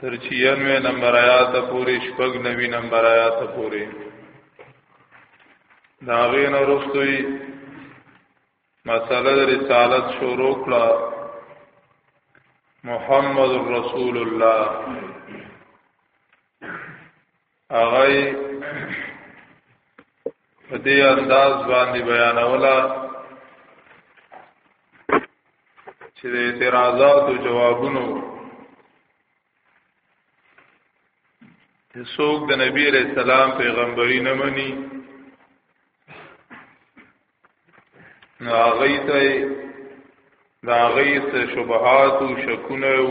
تر 96 نمبر آیات پورې شپږ نوي نمبر آیات پورې دا غین ورستوي مساله رسالت شروع کړه محمد رسول الله هغه په دې انداز باندې بیانوله چې د اعتراضات او جوابونو څوک د نبی علیہ السلام پیغمبري نه مني نو هغه ته دا غیث شبهات او شکونه او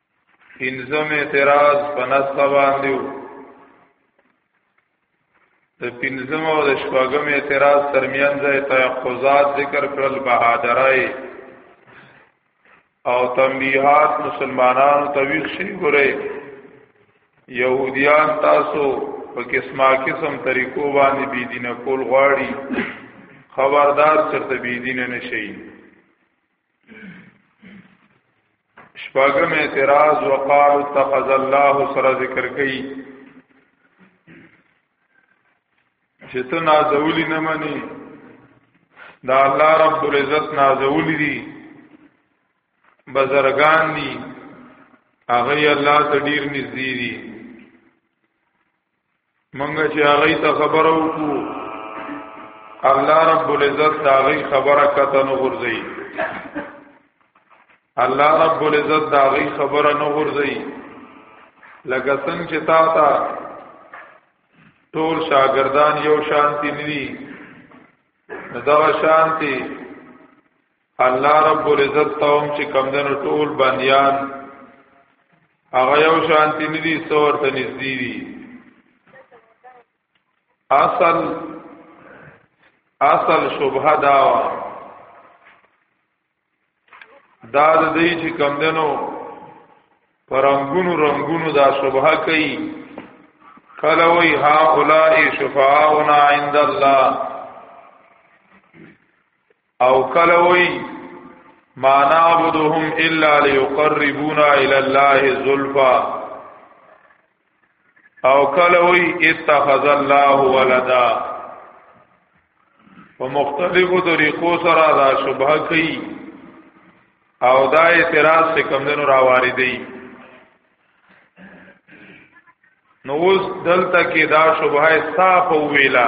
پنځم اعتراض په نسخه باندې د پنځم او د شپږم اعتراض ترمنځ د تحققات ذکر کړل بهادرای او تنبیحات مسلمانانو ته ویښ شي ګورئ يهوديان تاسو په قسمه قسم طریقو باندې بی دینه کول غواړي خبردار چرته بی دینه نشئ شپاګم اعتراض وقال اتخذ الله سره ذکر کړي چې ته نازولی نه مني دا الله رب العزت نازولی دي بزرگان دي هغه الله ته ډیر نږدې دي منګه چې هغه ته خبر وکړو الله رب العزت دا غي خبره کته نه غورځي الله رب العزت دا غي خبره نه غورځي لکه څنګه چې تا ته ټول شاګردان یو شانتی ندي دا شانتی الله رب العزت ته هم چې کمدنو ټول بنديان هغه یو شانتی ندي څور ته نږدې دي اصل اصل شبهه دا وا دا د دې چې کمدنو پرنګونو رنگونو دا شبهه کوي کله وی ها اولای شفاعنا عند الله او کله وی ما نعبدهم الا ليقربونا الى الله زلفا او کله وی اتخذ الله ولدا په مختلفو طریقو سره دا شبهه کوي او دا اعتراض سے کم دنو را واردی نو اوس دلته کې دا شبهه صاف ویلا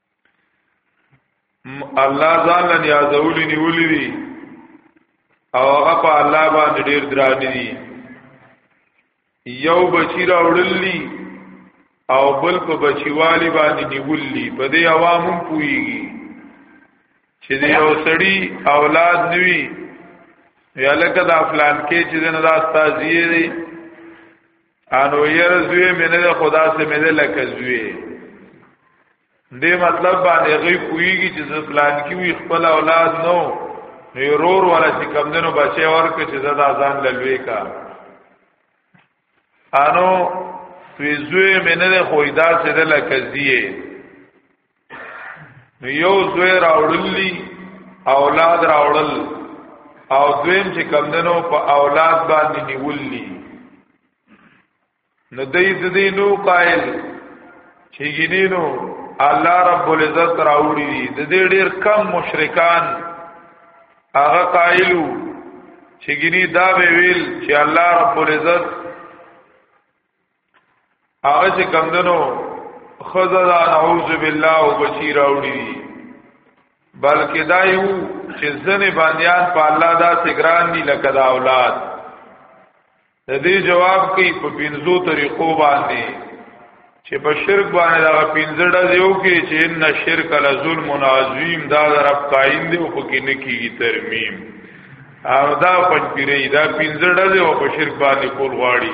الله ځان نه یادولې نیولې دي او هغه په الله باندې ډیر دران دي یو بچی راوړلی او بل په بچیوالي باندې نیولې په دې عوامو پويږي چې دې یو سړی اولاد نوي یا لکه دا فلان کې چې نه دا استاذیه دي انو ير زوی مینه د خدا سره مینه لکه زوی دې مطلب باندې غي کویږي چې ځپلان کې وي خپل اولاد نو نورور ولا چې کم دنو بچي ورک چې زدا ځان لوي کا انو فی زوی مینه د خویدا سره لکه زیه نو یو زوی راوړلی اولاد راوړل او دویم چې کمدنو په اولاد باندې نیولی نو دې دې نو قائل چې ګینینو الله رب العزت راوړي دي د دې ډېر کم مشرکان هغه قائلو چې ګینی دا به ویل چې الله رب العزت هغه چې کمندنو خزه دا نعوذ بالله او بچی راوړي بلکې دا یو چې ځنې باندېان په الله دا سګران دي لکه دا اولاد د دې جواب کوي په پینځو طریقو باندې چې په شرک باندې دا پینځه ډز یو کې چې ان شرک له ظلم عظیم دا رب قائم دی او په کې نه کیږي ترمیم او دا پنځپیرې دا پینځه ډز او په شرک باندې کول غواړي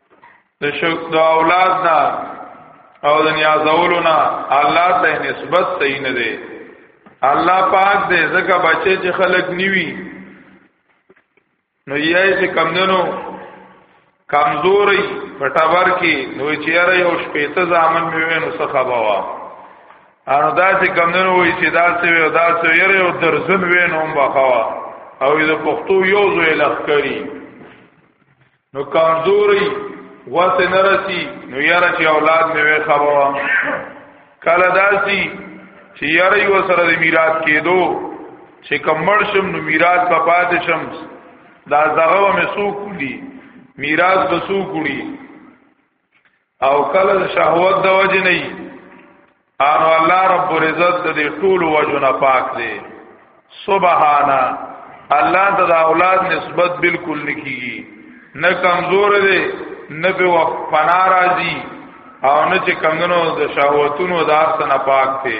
د شوق د اولاد نه او د نیازولو نه الله ته نسبت صحیح نه دی الله پاک دې زکه بچي چې خلق نیوي نو یې چې کمندنو کمزوري پټاور کې نو چې یاره یو شپېته ځامن میوي نو څه خبره انو دا چې کمندنو وي چې دا څه وي دا څه یاره یو درزن وین هم بخوا او د پښتو یو زوی لخ کړی نو کمزوري وس نه رسی نو یاره چې اولاد مې وې خبره کله داسي چې یاره یو سره د میراث کېدو چې کمړ شم نو میراث په پاتې شم دا زغه مې سو کړی میراث به سو کړی او کله شهوت د وجه نه ان الله رب العزت د دې ټول وجه نه پاک دی سبحانا الله ته د اولاد نسبت بالکل نکېږي نه کمزور دی نه په وخت فنا راځي او نه چې کمونو د شهوتونو دار څخه پاک دی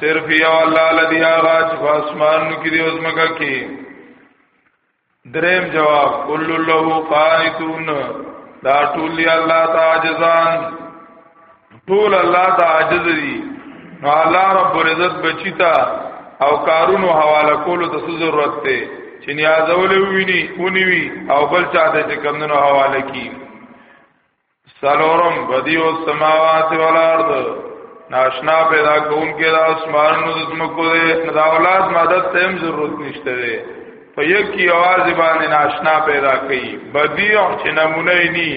صرف یو الله لدی آغا چې په اسمانو کې دی اوس مګه کې دریم جواب کل له قانتون دا ټول دی الله تعجزان ټول الله تعجز دی نو الله رب العزت بچیتا او کارونو حواله کولو ته ضرورت ته چې نیازول ویني اونوي او بل چا ته چې کمندونو حواله کی سلورم بدیع السماوات والارض ناشنا پیدا کون کې د اسمانونو د زمکو د اولاد مدد ته هم ضرورت نشته دی په یک کی आवाज باندې ناشنا پیدا کړي بدیع چې نمونه ني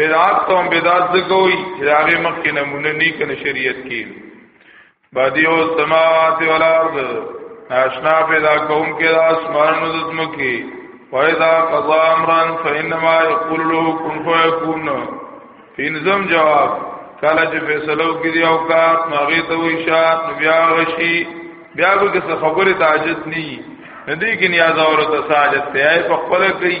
بدعت ته بدعت ځکوي چې هغه مخ کې نمونه ني کنه شریعت کې بدیع السماوات والارض ناشنا پیدا کون کې د اسمانونو د زمکي فاذا قضا امرا فانما يقول له كن فيكون انزم جواب کله چې فیصلو کې دی او کار ناغي ته وي شات بیا غشي بیا به څه خبره تعجت ني ندی کې نیاز اورته ساجت ته په خپل کوي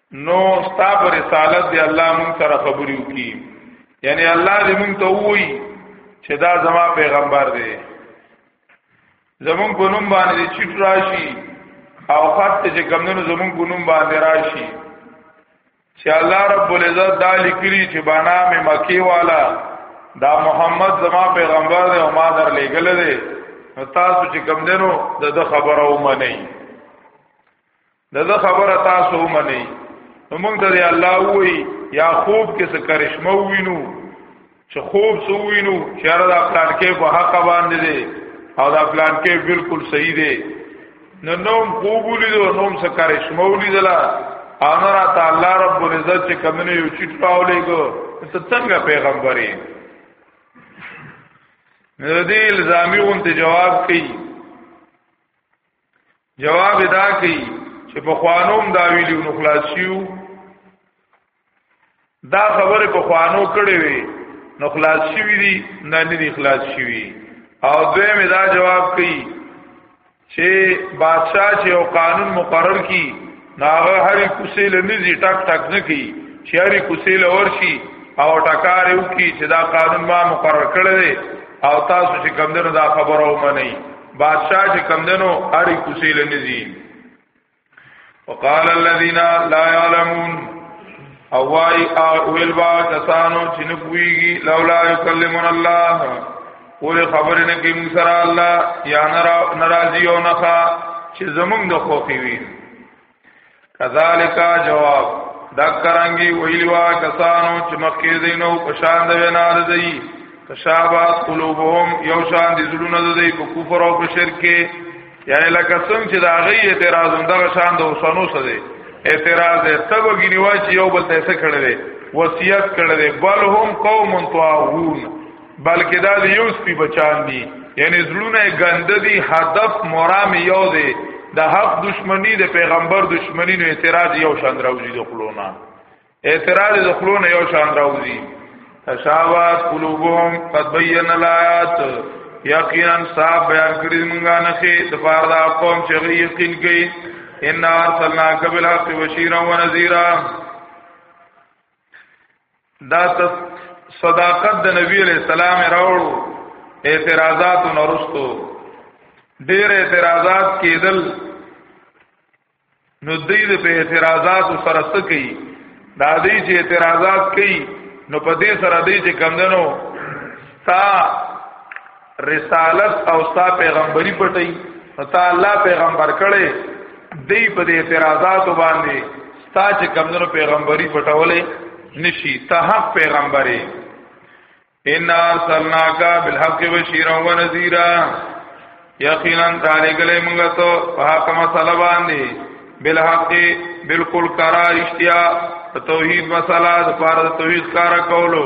نو ستا پر رسالت دی الله مونږ سره خبرې وکي یعنی الله دې مونږ ته وایي چې دا زما پیغمبر دی زمونږ په نوم باندې چټ راشي او خط چې کمونو زمونږ په نوم باندې راشي چې الله رب العزت دا لیکلی چې بانا مې مکی والا دا محمد زما پیغمبر دی او ما در لېګل دی نو تاسو چې کم دینو د خبره ومنئ دا د خبره تاسو ومني نو موږ ته الله وی یا خوب کې څه کرشمه وینو چې خوب څو وینو چې هر دا پلان کې په حق باندې دی او دا پلان کې بالکل صحیح دی نو نوم خوب ولیدو نوم څه کرشمه ولیدلا انا را تعالی رب العزت چې کمنه یو چیټ پاولې کو ته څنګه پیغمبري نو دې الزامي اونته جواب کوي جواب دا کوي چې په خوانوم دا ویلو نو خلاصیو دا خبره په خوانو کړې وي نو خلاص شوی دي نه نه دي خلاص شوی او دوی می دا جواب کوي چې بادشاہ چې یو قانون مقرر کی ناغه هری کوسې لنیزي ټک ټک نه کی چې هری کوسې لور شي او ټکار یو کی چې دا قانون ما مقرر کړی دی او تاسو چې کم دنو دا خبره ومني بادشاہ چې کم دنو هری کوسې لنیزي وقال الذين لا يعلمون او وای او ویل با کسانو چې نه پويږي لولا یکلمون الله ولې خبرې نه کوي موږ سره الله یا ناراضي او نخا چې زمونږ د خوخي وي کذالک جواب دا کرانګي ویلوا کسانو چې مخکې دینو پشان د وینار دی تشابات قلوبهم یو شان دي زړونه د دې په کفر او په شرک کې یعنی لکه څنګه چې دا غي اعتراض هم دغه شان د اوسانو سره دی اعتراض دی تب غنیوا چې یو بل ته څه کړی وصیت کړی بل هم قوم طاغون بلکې دا د یو سپي بچان دي یعنی زړونه ګنده دي هدف مرام یو دی د حق دشمنی د پیغمبر دشمنی نو اعتراض یو شان راوځي د خلونه اعتراض د خلونه یو شان راوځي تشاوات قلوبهم قد بین الایات یقینا صاحب بیان کړی مونږه نه کې د پاره دا قوم چې یقین کوي ان ارسلنا قبل حق بشیرا و نذیرا دا صداقت د نبی علیہ السلام راوړو اعتراضات نورستو ډیر اعتراضات کېدل نو دوی د په اعتراضات سره څه کوي دا دوی چې اعتراضات کوي نو په دې سره دوی چې کمندنو تا رسالت او ستا پیغمبري پټي تا الله پیغمبر کړي دی په دې اعتراضات باندې ستا چې کمونو پیغمبري پټولې نشي ته حق پیغمبري ان ارسلناک بالحق بشیرا ونذیرا یقینا تعالی کله موږ ته په حق مسله باندې بالحق بالکل کرا اشتیا توحید مسله د پاره توحید کارا کولو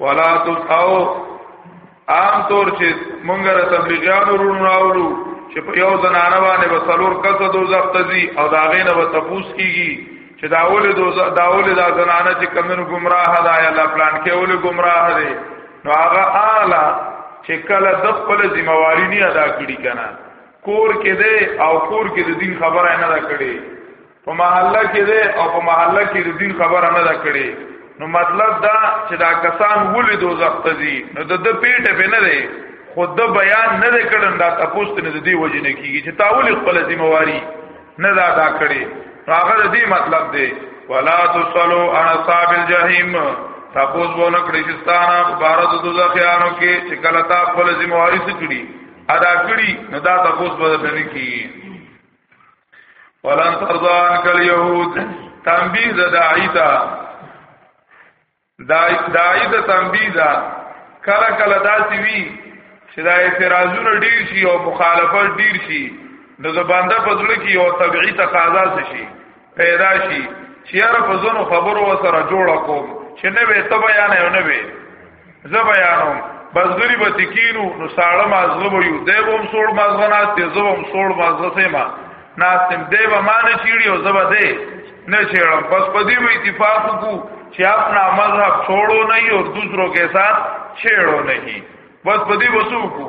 ولا تس او عام طور چې مونږ را تبلیغیان ورونو راولو چې په یو زنانه باندې به څلور کسه دوزخ ته ځي او دا غینه به تپوس کیږي چې دا اول دوزخ دا اول دا زنانه چې کمنو گمراه ده یا الله پلان کې اول گمراه ده نو هغه اعلی چې کله د خپل ذمہواری نه ادا کړی کنه کور کې ده او کور کې د دین خبره نه ده کړی په محله کې دی او په محله کې د دین خبره نه ده کړې نو مطلب دا چې دا کسان ولې دوزخ ته دي نو د د پیټه په نه دی خود د بیان نه دی کړن دا تاسو ته نه دی وجه نه کیږي چې تاول خپل ذمہواری نه دا دا کړې هغه د دې مطلب دی ولا تصلو عن اصحاب الجحیم تاسو ونه کړی چې ستانه بارد دوزخیانو کې چې کله تاسو خپل ذمہواری څخه کړی ادا کړی نو دا تاسو به نه کیږي ولن ترضا عنك اليهود تنبيه ده داعی تا داعی ده تنبيه ده کله کله داسې وی چې دا اعتراضونه ډیر شي او مخالفت ډیر شي نو د بنده په ځل کې یو طبيعي تقاضا شي پیدا شي چې هر په زونو خبرو سره جوړ کوم چې نه وي ته بیان نه وي زه بیانوم بزګری به تکینو نو ساړه مازغه به یو دی به هم سوړ مازغه ناست دی زه به هم سوړ مازغه سیما ناستم دی به ما نه چیړي او زه به دی نه چیړم بس په دې به اتفاق وکړو چې خپل مذهب छोड़ो نه او دوسرو کې سات छेड़ो نه بس په دې وسو کو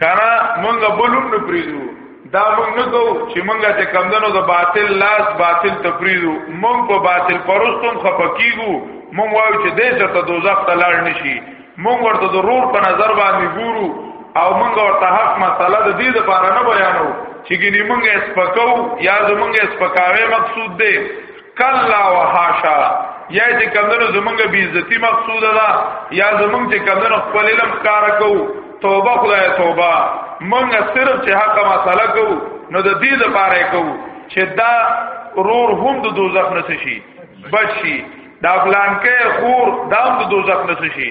کنا مونږ بولو نه پریدو دا مونږ نه کو چې مونږ ته کمندونو د باطل لاس باطل تفریدو مونږ په باطل پرستم خپکیګو مونږ وایو چې دې څه ته دوزخ ته لاړ نشي مونږ ورته د رور په نظر باندې ګورو او مونږ ورته حق مسله د دې لپاره نه بیانو چې ګینه مونږه سپکاو یا زمونږه سپکاوی مقصود دی کلا وحاشا یا چې کمنو زمونږ بی عزتی مقصود ده یا زمونږ چې کمنو خپل علم کار کو توبه خدای توبه مونږ صرف چې حق مسله کو نو د دې لپاره کو چې دا رور هم د دوزخ نشي بچي دا پلان کې خور دام د دوزخ نشي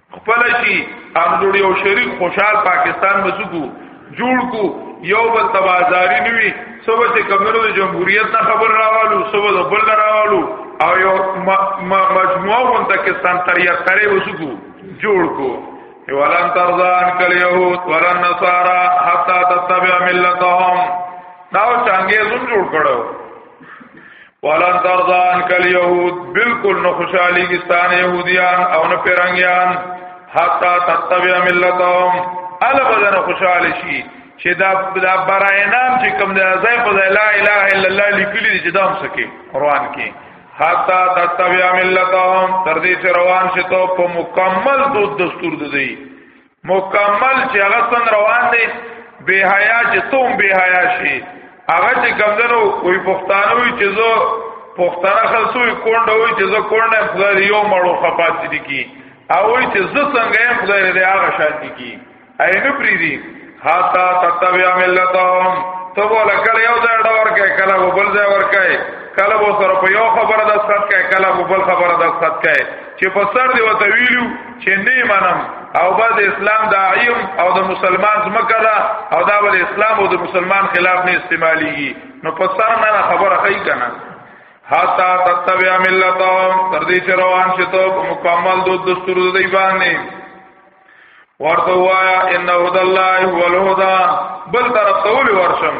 خپل شي هم جوړي او شریک خوشحال پاکستان مسکو جوړ کو یو بل تبازاری نوي سبا چې کمنو د جمهوریت نه خبر راوالو سبا د بل راوالو او یو مجموعه غونډه کې سنتریا کرے وسکو جوړ کو ولن ترضان کل یهود ولن نصارا حتا تتبع ملتهم دا څنګه زوم جوړ کړو ولن ترضى عنك اليهود بالکل نو خوشالي کستان يهوديان او نه پیرنګيان حتا تتبع ملتهم ال بدن خوشاله شي چې دا دا برای نام چې کوم دی ځای په لا اله الا الله لیکلي دي چې دا هم سکے قران کې حتا تتبع ملتهم تر دې چې روان شي ته په مکمل دو دستور دي مکمل چې هغه څنګه روان دي به حیا چې تم به حیا شي هغه چې کمندنو وي پښتانه وي چې زه پښتانه خلسوي کونډه وي چې زه کونډه خدای یو مړو خپات دي کی او وي چې زه څنګه يم خدای دې هغه شانتي کی اینو پری دي حتا تتبع ملتهم تو بولا کله یو ځای ډور کې کله بل ځای ور کوي کله وو سره په یو خبره د سات کوي کله بل خبره د سات کوي چې په سر دی وته ویلو چې نه منم او بعد اسلام دا عیم او د مسلمان زمکه دا او دا ول اسلام او د مسلمان خلاف نه استعمالي نو په سر نه خبره کوي کنه حتا تتبع ملتهم تر دې چې روان شي ته مکمل دو دستور دی باندې ورته وایا ان هدى الله هو الهدى بل طرف ته ول ورشم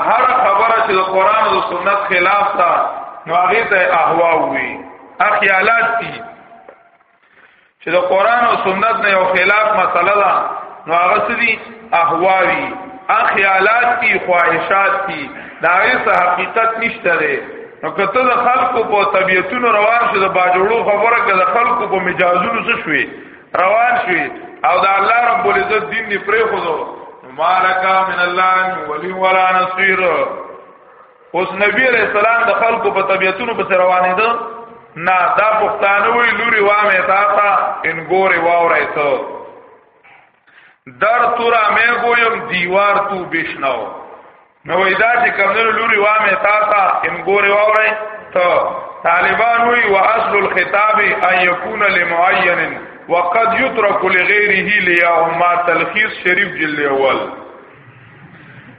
هر خبره چې د قران او سنت خلاف ده نو هغه ته اهوا وي اخیالات دي چې د قران او سنت نه یو خلاف مسله ده نو هغه څه دي اهوا وي اخیالات دي خواهشات دي دا هیڅ حقیقت نشته ده نو کته د خلکو په طبيعتونو روان شو د باجوړو خبره کړه د خلکو په مجازونو څه شوي روان شي او دا الله رب العزت دین دی پرې خو دو مالکا من الله ولی ولا نصير اوس نبی علیہ السلام د خلکو په طبیعتونو په روانې ده نه دا پښتانه وی لوري وامه تا تا ان ګوره واورای ته در تورا مې ګویم دیوار تو بشناو نو دا چې کمنو لوري وا مې تا تا ان ګوري واوري ته طالبان وی واصل الخطاب ان يكون لمعين وقد يترك لغيره ليهما تلخيص شريف جلد اول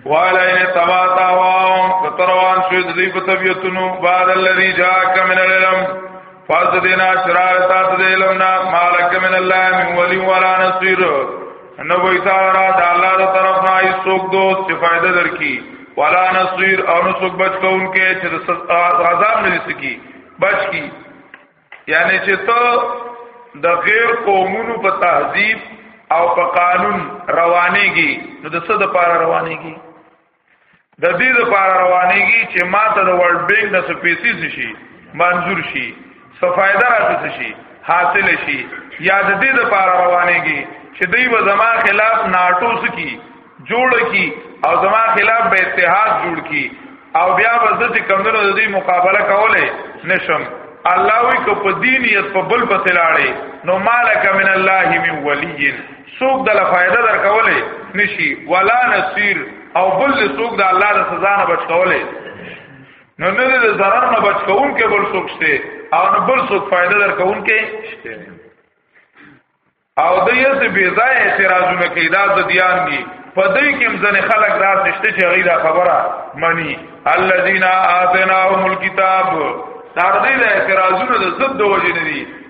والا ان تواتا واو تروان شو د دې په طبيعتونو بعد الذي جاءك من العلم فاز دینا شرارتا ته علم نا مالک من الله من ولي ولا نصير نو وای تا را د الله تر طرف نه ایسوک دوست چې فائدہ درکې ولا نصير او نو څوک بچ کون کې چې عذاب نه لسکی بچ کی یعنی چې ته د غیر قومونو په تهذیب او په قانون روانيږي نو د څه د پاره روانيږي د دې لپاره روانيږي چې ما ته د ورلد بانک د سپېسې شي منظور شي څه فائدہ راځي شي حاصل شي یا د دې لپاره روانيږي چې دوی به زما خلاف ناټو سکی جوړ کی او زما خلاف به اتحاد جوړ کی او بیا به د دې کمونو د دې مقابله کوله نشم الله وی کو په دینیت په بل پسې لاړې نو مالک من الله من ولی څوک د فائدہ درکولې نشي ولا نصير او بل څوک د الله د سزا نه بچ کولې نو نه د zarar نه بچ کول کې بل څوک شته او نه بل څوک فائدہ درکول کې شته او د یې څه بي ځای اعتراضونه کوي دا د دیان دي په دې کې ځنې خلک دا شته چې غي دا خبره مني الذين آتناهم الكتاب دا دې اعتراضونه د ضد وجه نه دي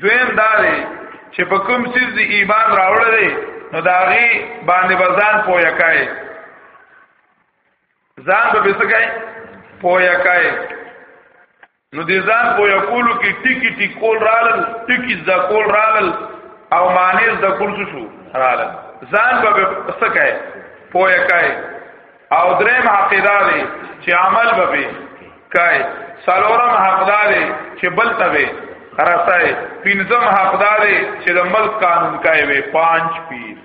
دویم دا دی چې په کوم څه دی ایمان راوړل دی نو دا غي باندې بزان پویا کوي ځان به بسکای پویا کوي نو دې ځان پویا کولو کې ټیکی ټیکول رالل ټیکی ځا کول رالل او معنی ځا کول شو رالل ځان به بسکای پویا کوي او دریم حقیدا دی چې عمل به به کای سالورم حقدا دی چې بل ته به رسای پنځم حقدا دی چې د ملک قانون کای وي پنځ پیر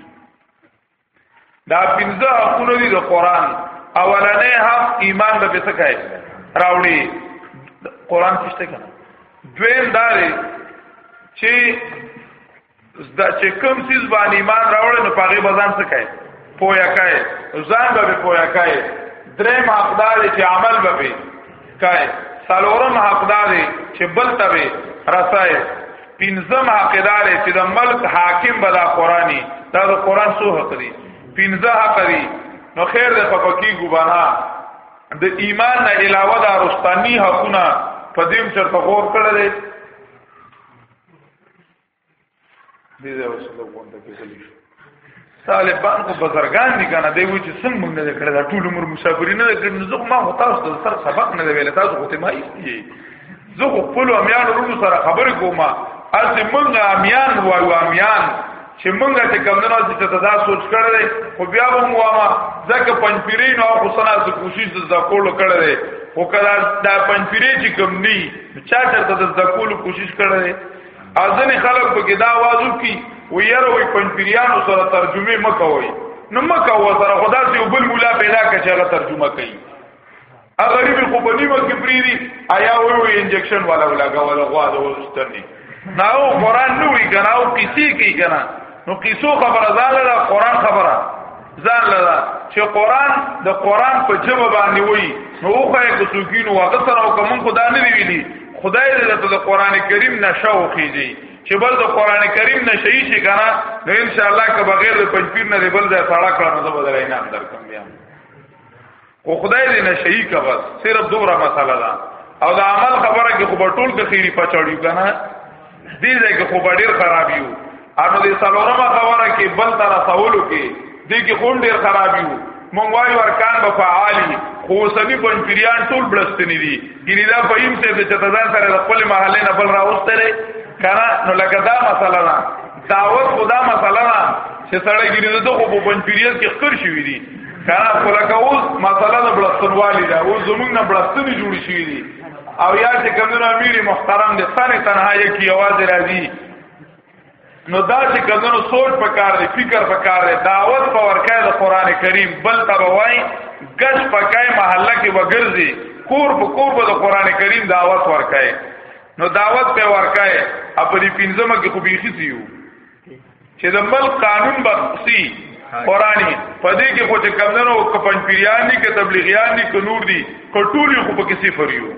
دا پنځه حقونه دي د قران اولنې حق ایمان به څه کای راوړي قران څه څه کوي دویم دا دی چې دا چې کوم سیز باندې ایمان راوړل نو پاغه بزان څه کوي پویا کوي ځان به پویا کوي دریم حقدار چې عمل به کوي سلورم حقدار چې بل تبه رسای پنځم حقدار چې د ملک حاکم بلا قرآنی دا د قرآن سو حق دی پنځه حق دی نو خیر د خفقی ګبانا د ایمان نه علاوه د رستانی حقونه په دې چرته غور کړل دې دا اوس له غونډه کې غلي شو طالبان خو بزرګان دي کنه دی وی چې څنګه موږ نه کړل دا ټول عمر مسافری نه کړل نو زه ما تاسو ته سر سبق نه ویل تاسو خو ته ما ایستي زه خو خپل امیان ورونو سره خبرې کوم اته موږ امیان وایو امیان چې موږ ته کوم نه راځي ته دا سوچ کړل خو بیا به مو ما ځکه پنځپیرین او حسنا ز کوشش د ځکول کړل خو کله دا پنځپیری چې کوم ني چا چرته د ځکول کوشش کړل ازنه خلک په کې دا आवाज وکي و یره وي پنځپیرانو سره ترجمه مکوي نو مکو سره خدا سي وبل مولا پیدا کړي هغه ترجمه کوي ا غریب خو په نیمه کې پریری آیا وی وی انجکشن والا ولا غواړي غوا د وستنی ناو قران نو وی کناو کسی کی کنا نو کیسو خبره زاله قران خبره ځان لدا چې قران د قران په جواب باندې وای نو خو یې کوڅوکین او هغه سره او کوم خدا نه دی ویلي خدای دې ته د قران کریم نشه وخیږي چې بل د قران کریم نشه یې شي کنه نو ان شاء الله که بغیر د پنځپیر نه بل ځای ساړه کړو نو زه بدلای نه اندر کوم بیا خو خدای دې نشي کا بس صرف دومره مساله ده او د عمل خبره کې خو ټول کې خيري پچاړیو کنه دې ځای کې خو ډېر خراب یو انو دې سلورمه خبره کې بل تر سوالو کې دې کې خون ډېر خراب یو مونږ وایو ارکان به فعالي خو سمي بنپریان ټول بلستنی دي ګینه دا فهیم څه چې تدان سره خپل محله نه بل راوستره کنه نو لکه دا مسله ده دعوت خدا مسله نه چې سړی ګرځي ته خو په پنځپیریز کې خطر شوی دی کارا خلک اوس مسله د بلستنوالي ده اوس زمونږ نه بلستنی جوړ شوی دی او یا چې کمنو امیر محترم دې سره تنها یې کی आवाज راځي نو دا چې کمنو سوچ پکار دی فکر پکار دی دعوت په ورکه د قران کریم بل ته وای ګش پکای محله کې وګرځي کور په کور په قران کریم دعوت ورکه نو دعوت په ورکای خپلې پنځمه کې خو بيخي سيو چې د مل قانون بخصي قرآنی په دې کې خو چې کمندونو او کپنپیریان دي کې تبلیغیان دي کې نور دي کټول خو په کې صفر یو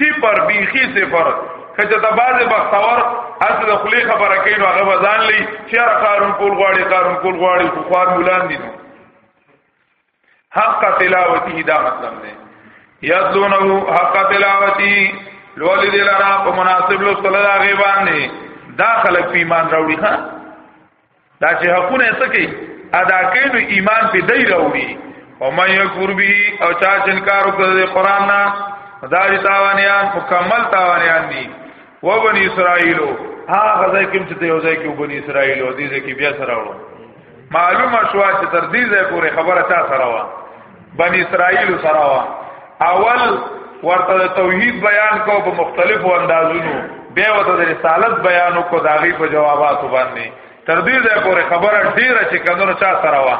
صفر بیخي صفر کله ته باز بختور اصل خلی خبره کوي نو هغه ځان لې چې قارون کول غواړي قارون کول غواړي خو خوار مولان دي نو حق تلاوته دا مطلب دی یذلونه حق تلاوته لولی دی لرا په مناسب لو صلی الله علیه باندې دا خلک په ایمان راوړي ها دا چې حقونه څه کوي ادا کوي نو ایمان په دی راوړي او مې یکفر به او چا چې انکار وکړي قران نه دا دي تاوانيان مکمل تاوانيان دي و بنی اسرائیلو ها غزای کوم چې ته یو ځای کې و بنی اسرائیلو دې ځای کې بیا سره وړو معلومه شو چې تر دې ځای پورې خبره چا سره وا بنی اسرائیلو سره وا اول ورته توحید بیان کو په مختلفو اندازونو بیا ورته د رسالت بیان کو داغي په جواباتو باندې تر دې ځای پورې خبره ډیره چې کندنو چا سره وا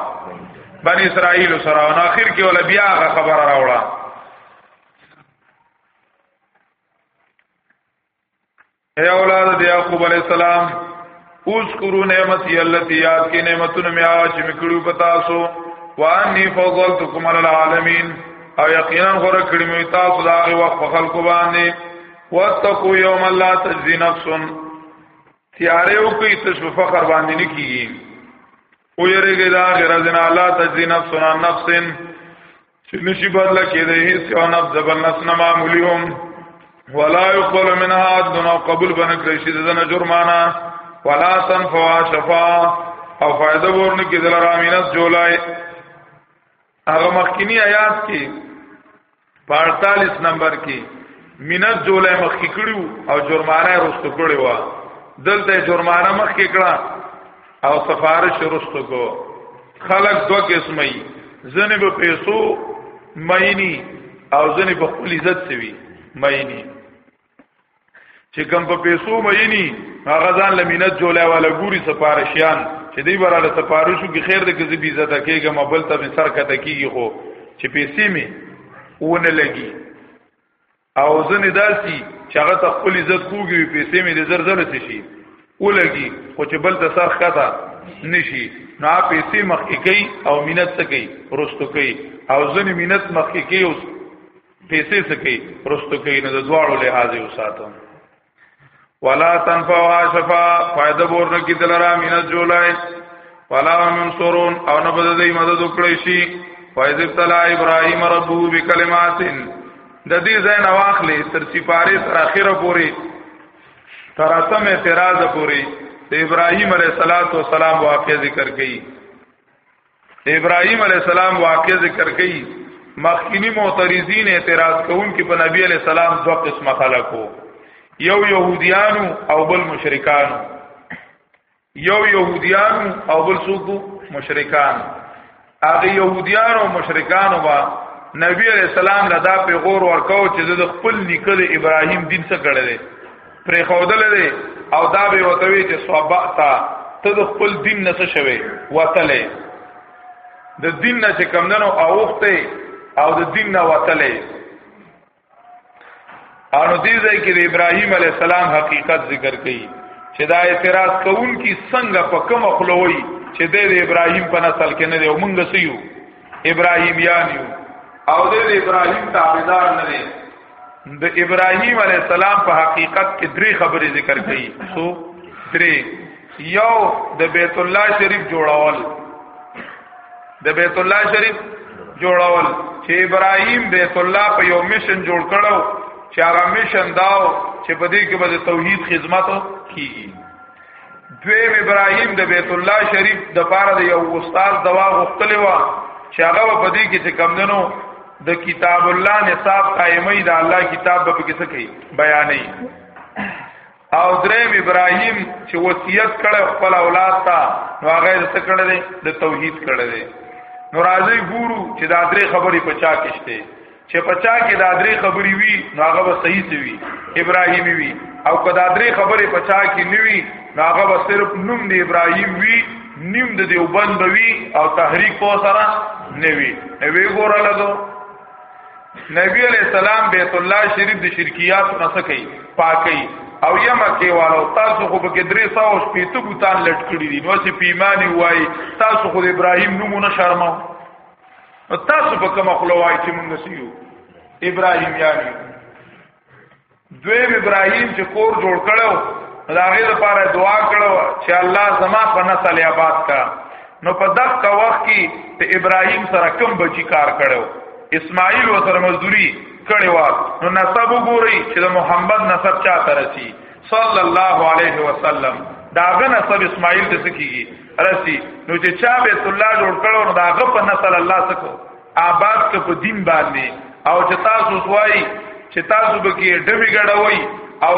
بنی اسرائیل سره او اخر کې ول بیا خبره راوړه اے اولاد د یعقوب علی السلام اوس کرو نعمت یلتی یاد کې نعمتونه میا چې میکړو پتا سو وانی فضلتکم علی العالمین او یقینا غره کړی مې تاسو دا غي وخت په خلکو باندې واتقوا یوم لا تجزی نفس تیارې او کوي تاسو فخر باندې نه کیږي او یریږي دا غیر ازنا لا تجزی نفس عن نفس چې نشي بدل کېدای هیڅ یو نفس د بل نفس نه معمولی هم ولا يقبل منها عدل او قبول بنه کړی شي دنه جرمانه ولا تنفع شفاعه او فائدہ ورن کې دل رامینت جولای هغه مخکینی آیات کې 48 نمبر کې مینت جولای مخکې کړیو او جرمانه رسته کړی و دلته جرمانه مخکې کړه او سفارش رستو کو خلق دو قسمه زنه په پیسو مینی او زنه په خپل عزت سوي مینی چې کم په پیسو مینی هغه ځان لمینت جوړه والا ګوري سفارشیان چې دی براله سفارشو کې خیر دې کې زی عزت کېږي مبل ته سر کته کېږي خو چې پیسې می ونه لګي او ځنې داسي چې هغه ته خپل عزت خوږي پیسې مې د زر زر شي ولګي خو چې بل ته سر خطا نشي نو پیسې مخکې کوي او مینت څه کوي رستو کوي او ځنې مینت مخکې کوي او پیسې څه کوي رستو کوي نو د دواړو لحاظه وساتم ولا تنفعها شفاعه فائدہ ورنه کی دلرا مینه جولای ولا منصورون او نه بده دی مدد وکړي شي فائز ابتلا ابراهيم ربو بکلمات د دې زین واخلې تر سپاره تر اخره پوری تر اتم اعتراض پوری د ابراهيم عليه السلام واقع ذکر کړي ابراهيم عليه السلام واقع ذکر کړي مخکینی معترضین اعتراض کوونکي په نبی عليه السلام دوه قسمه خلکو یو يهوديانو او بل مشرکانو یو يهوديانو او بل څوک مشرکان هغه يهوديان او مشرکان وا نبی عليه السلام لدا پیغور ورکاو چې د خپل نکله ابراهيم دین څخه کړل پرې خودل دی او دا به وتوي چې صبعتا ته د خپل دین نه څه شوي وتلې د دین نه چې کمندنو اوخته او د دین نه وتلې او نو دې ځای کې د ابراهیم علی السلام حقیقت ذکر کړي چې دا اعتراض کوون کی څنګه په کوم خلوي چې د ابراهیم په نسل کې نه دی او مونږ سيو ابراهیمیان یو او د ابراهیم تابعدار نه دی د ابراهیم علی السلام په حقیقت کې درې خبرې ذکر کړي سو درې یو د بیت الله شریف جوړول د بیت الله شریف جوړول چې ابراهیم بیت الله په یو میشن جوړ کړو چې هغه میشن داو چې په دې کې به توحید خدمت کیږي دویم ابراهیم د بیت الله شریف د پاره د یو استاد دوا غوښتلې و چې هغه په دې کې چې کمندنو د کتاب الله نصاب قائمې د الله کتاب په کې څه کوي بیانې او دریم ابراهیم چې وصیت کړ خپل اولاد ته نو هغه یې څه کړل د توحید کړل نو راځي ګورو چې دا درې خبرې په چا کې شته چې پچا کې دا درې خبرې وي نو هغه به صحیح سی وي ابراهیمی وي او که دا درې خبرې پچا کې نه وي نو هغه به صرف نوم د ابراهیم وي نیم د دیوبند به وي او تحریک په سره نه وي نو وی ګوره لګو نبی علیہ السلام بیت الله شریف د شرکیات نه سکی پاکي او یما کې والو تاسو خو به درې ساو شپې ته بوتان لټ کړی دي نو چې پیمانی وای تاسو خو ابراهیم نومونه شرماو نو تاسو په کومه خپل وای چې موږ سيو ابراهيم یاني دویم ابراهيم چې کور جوړ کړو راغې لپاره دعا کړو چې الله زما په نسل آباد کا نو په دغه وخت کې ته ابراهيم سره کوم بچی کار کړو اسماعیل و سره مزدوری کړي وا نو نسب وګوري چې د محمد نسب چا ترسي صلی الله علیه وسلم داغه نسب اسماعیل ته کیږي رسی نو چې چا بیت الله جوړ کړو نو دا غپ نسل الله سکو آباد ک په دین باندې او چې تاسو سوای چې تاسو به کې ډبې ګډوي او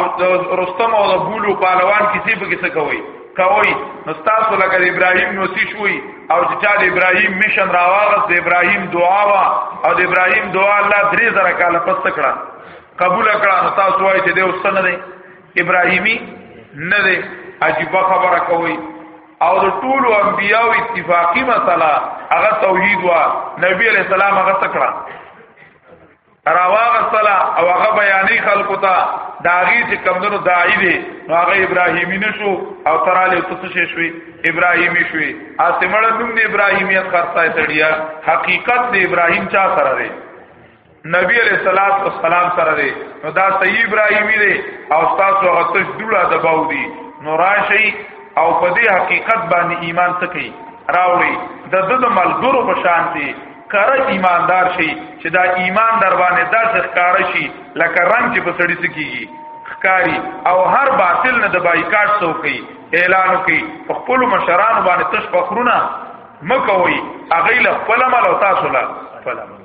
رستم او بولو پهلوان کسی به کې څه کوي کوي نو تاسو لکه ابراهيم نو سي شوي او چې چا د ابراهيم مشن راوغس د ابراهيم دعا وا او د ابراهيم دعا الله درې زره کال پس کړه قبول کړه نو تاسو وایي چې د وسنه دی ابراهیمی نه دی عجیب خبره کوي او د ټول انبیاو اتفاقی مسله هغه توحید وا نبی علیہ السلام هغه تکړه راواغه صلا او هغه بیانې خلکو ته داغي چې کمندونو داعی دی نو هغه ابراهیمی نشو او تراله تاسو شوي ابراهیمی شوي اسمړه نوم دی ابراهیمیت خرڅه تړیا حقیقت دی ابراهیم چا سره دی نبی علیہ الصلات والسلام سره دی نو دا صحیح ابراهیمی دی او تاسو هغه تش دوړه دباو دی نو راشي او په دې حقیقت باندې ایمان تکي راوړي د دد ملګرو په شان دی کره ایماندار شي چې دا ایمان در باندې داسې ښکار شي لکه رنگ چې په سړی سکیږي ښکاری او هر باطل نه د بایکاټ سو کوي اعلان کوي په خپل مشران باندې تش فخرونه مکوي اغه له خپل مل او تاسو له خپل مل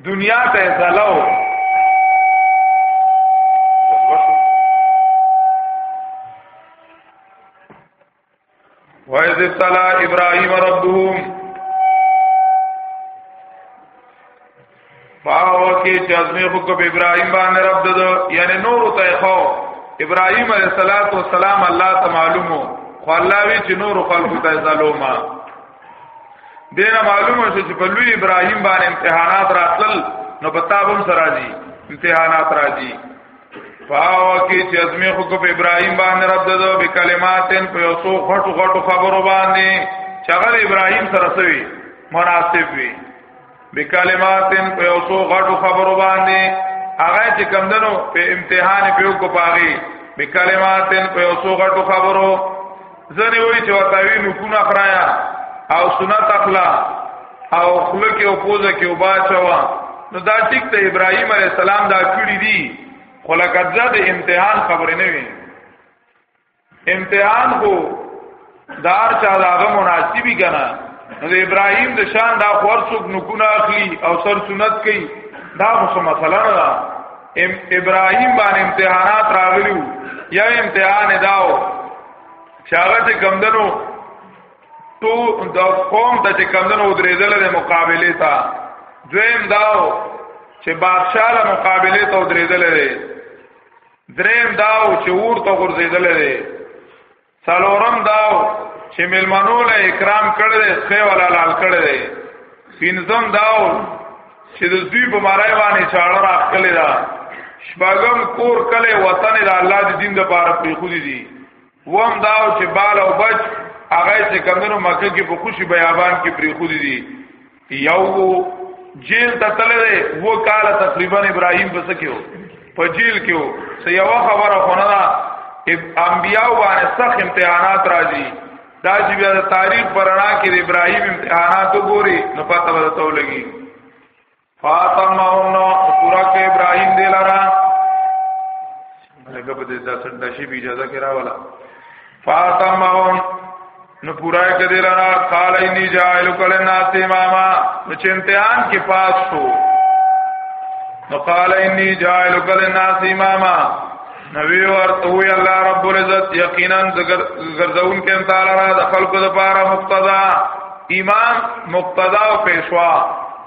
دنیا ته زلو وَإِذِ ابْتَلَى إِبْرَاهِيمَ رَبُّهُ باو کې چې ازمه خو کو ابراهيم باندې رب ددو یعنی نور ته خو ابراهيم عليه السلام الله ته معلومو خو الله وی چې نور خلق ته ظلمه دینه معلومه شو چې په لوی ابراهیم باندې امتحانات راتل نو په تابم سره دي امتحانات راځي فاو کې چې ازمه خو په ابراهیم باندې رب ددو به کلماتن په یو څو غټو غټو خبرو باندې چې هغه ابراهیم سره سوي مناسب وي بکلماتن په یو څو غټو خبرو باندې هغه چې کمندنو په امتحان په یو کو پاغي بکلماتن په یو څو غټو خبرو ځنه وی چې وتاوی نو کو نه خرایا او سنت اخلا او خلق او پوزه کې وبا چوا نو دا ټیک ته ابراهیم علی السلام دا کړی دی خلقت زده امتحان خبرې نه وي امتحان خو دار چا داغه مناسبی کنه نو د ابراهیم د شان دا خور څوک نکونه اخلي او سر سنت کوي دا خو څه مسله نه ده ابراهیم باندې امتحانات راغلیو یا امتحان داو چې هغه چې کمدنو تو د قوم ته چې کمدنو درېدل د مقابله تا دویم داو چې بادشاہ له مقابله ته درېدل دی دریم داو چې ورته غورځیدل دي څلورم داو چې ملمنو له اکرام کړل دي خو ولا لال کړل دي پینځم داو چې د دوی په مارای باندې چاړه راخلې ده شپږم کور کله وطن د الله د دین د بار په خو دي وم داو چې بال او بچ هغه چې کمنو مکه کې په خوشي بیابان کې پری خو دي یو جیل ته تللی وو کال تقریبا ابراهیم بس کېو په جیل کېو سې یو خبره خونه دا انبیاء باندې سخت امتحانات راځي دا چې بیا د تاریخ پرانا کې د ابراهیم امتحانات وګوري نو پته به تاسو لګي فاطمه نو پورا کې ابراهیم دلارا لکه په دې داسې دشي به اجازه کې راولا فاطمه نو پورا کدی لرا قال انی جائل کل ناس اماما نو چې امتحان کې پاس شو نو قال انی جائل کل ناس اماما نو وی ورته وی الله رب العزت یقینا زګرزون کې تعالی را د خلق د پاره مقتدا امام مقتدا او پیشوا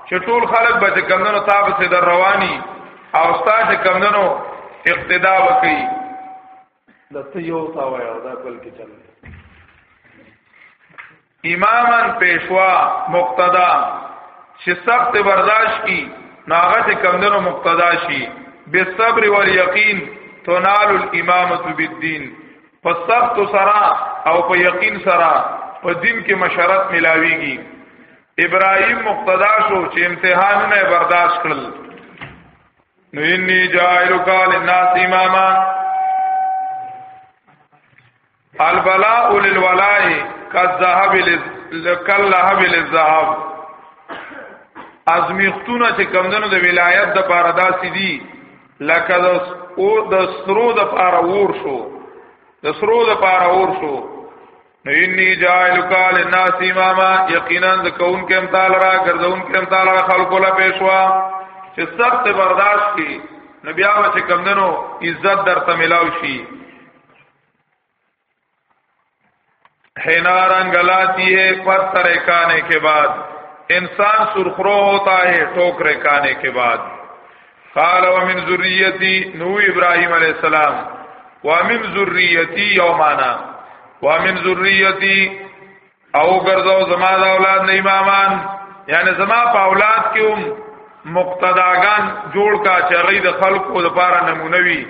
چې ټول خلک به کمنو تاب سي در رواني او استاد کمندنو اقتدا وکي د ته یو تا وای او دا بل کې چل امامن پیشوا مقتدا چې سخت برداشت کی ناغه چې کمندونو مقتدا شي بالصبر واليقين تنال الامامه بالدين په سخت سرا او په یقین سرا په دین کې مشرت ملاويږي ابراهيم مقتدا شو چې امتحانونه برداشت کړل نو انی جائلک للناس اماما البلاء للولاء كالذهب للذهب للذهب ازمیختونه چې کمندونو د ولایت د پاره داسې دي لکه د او د سرو د پاره ور شو د سرو د پاره ور شو نو انی جاعلک للناس اماما یقینا ذکون کې امثال را ګرځون کې امثال را خلق له پیشوا چې سخت برداشت کی نو بیا چې کمندنو عزت درته ملاو شي حینا رنگ لاتی ہے پر ترے کانے کے بعد انسان سرخرو ہوتا ہے ٹوکرے کانے کے بعد قال ومن ذریتی نو ابراهیم علیہ السلام ومن ذریتی یومانا ومن ذریتی او ګرځاو زما د اولاد نه امامان یعنی زما په اولاد کې هم مقتداګان جوړ کا چغې د خلقو لپاره نمونوي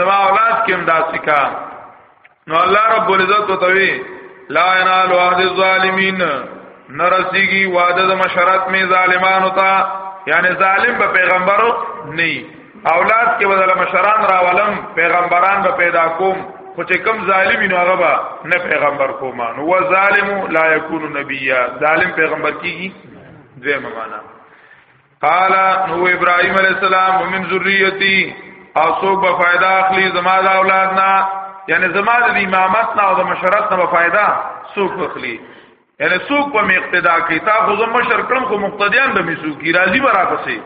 زما اولاد کې هم دا سکا نو الله رب العزت وتوی لا ينال عهد الظالمين نرسیږي وعده د مشرات می ظالمانو ته یعنی ظالم به پیغمبرو نه اولاد کې بدل مشران راولم پیغمبران به پیدا کوم خو چې کم ظالم نو هغه به نه پیغمبر کوم نو و ظالم لا یکون نبیا ظالم پیغمبر کیږي دویمه معنا قال نو ابراهيم عليه السلام ومن ذريتي او څوک به فائدہ اخلي زما د اولاد نه یعنی زما د امامت نه او د مشرت نه فائدہ څوک اخلي یعنی څوک په اقتدا کوي تا خو زما مشر کړم خو مقتدیان به می څوک راضي برابر سي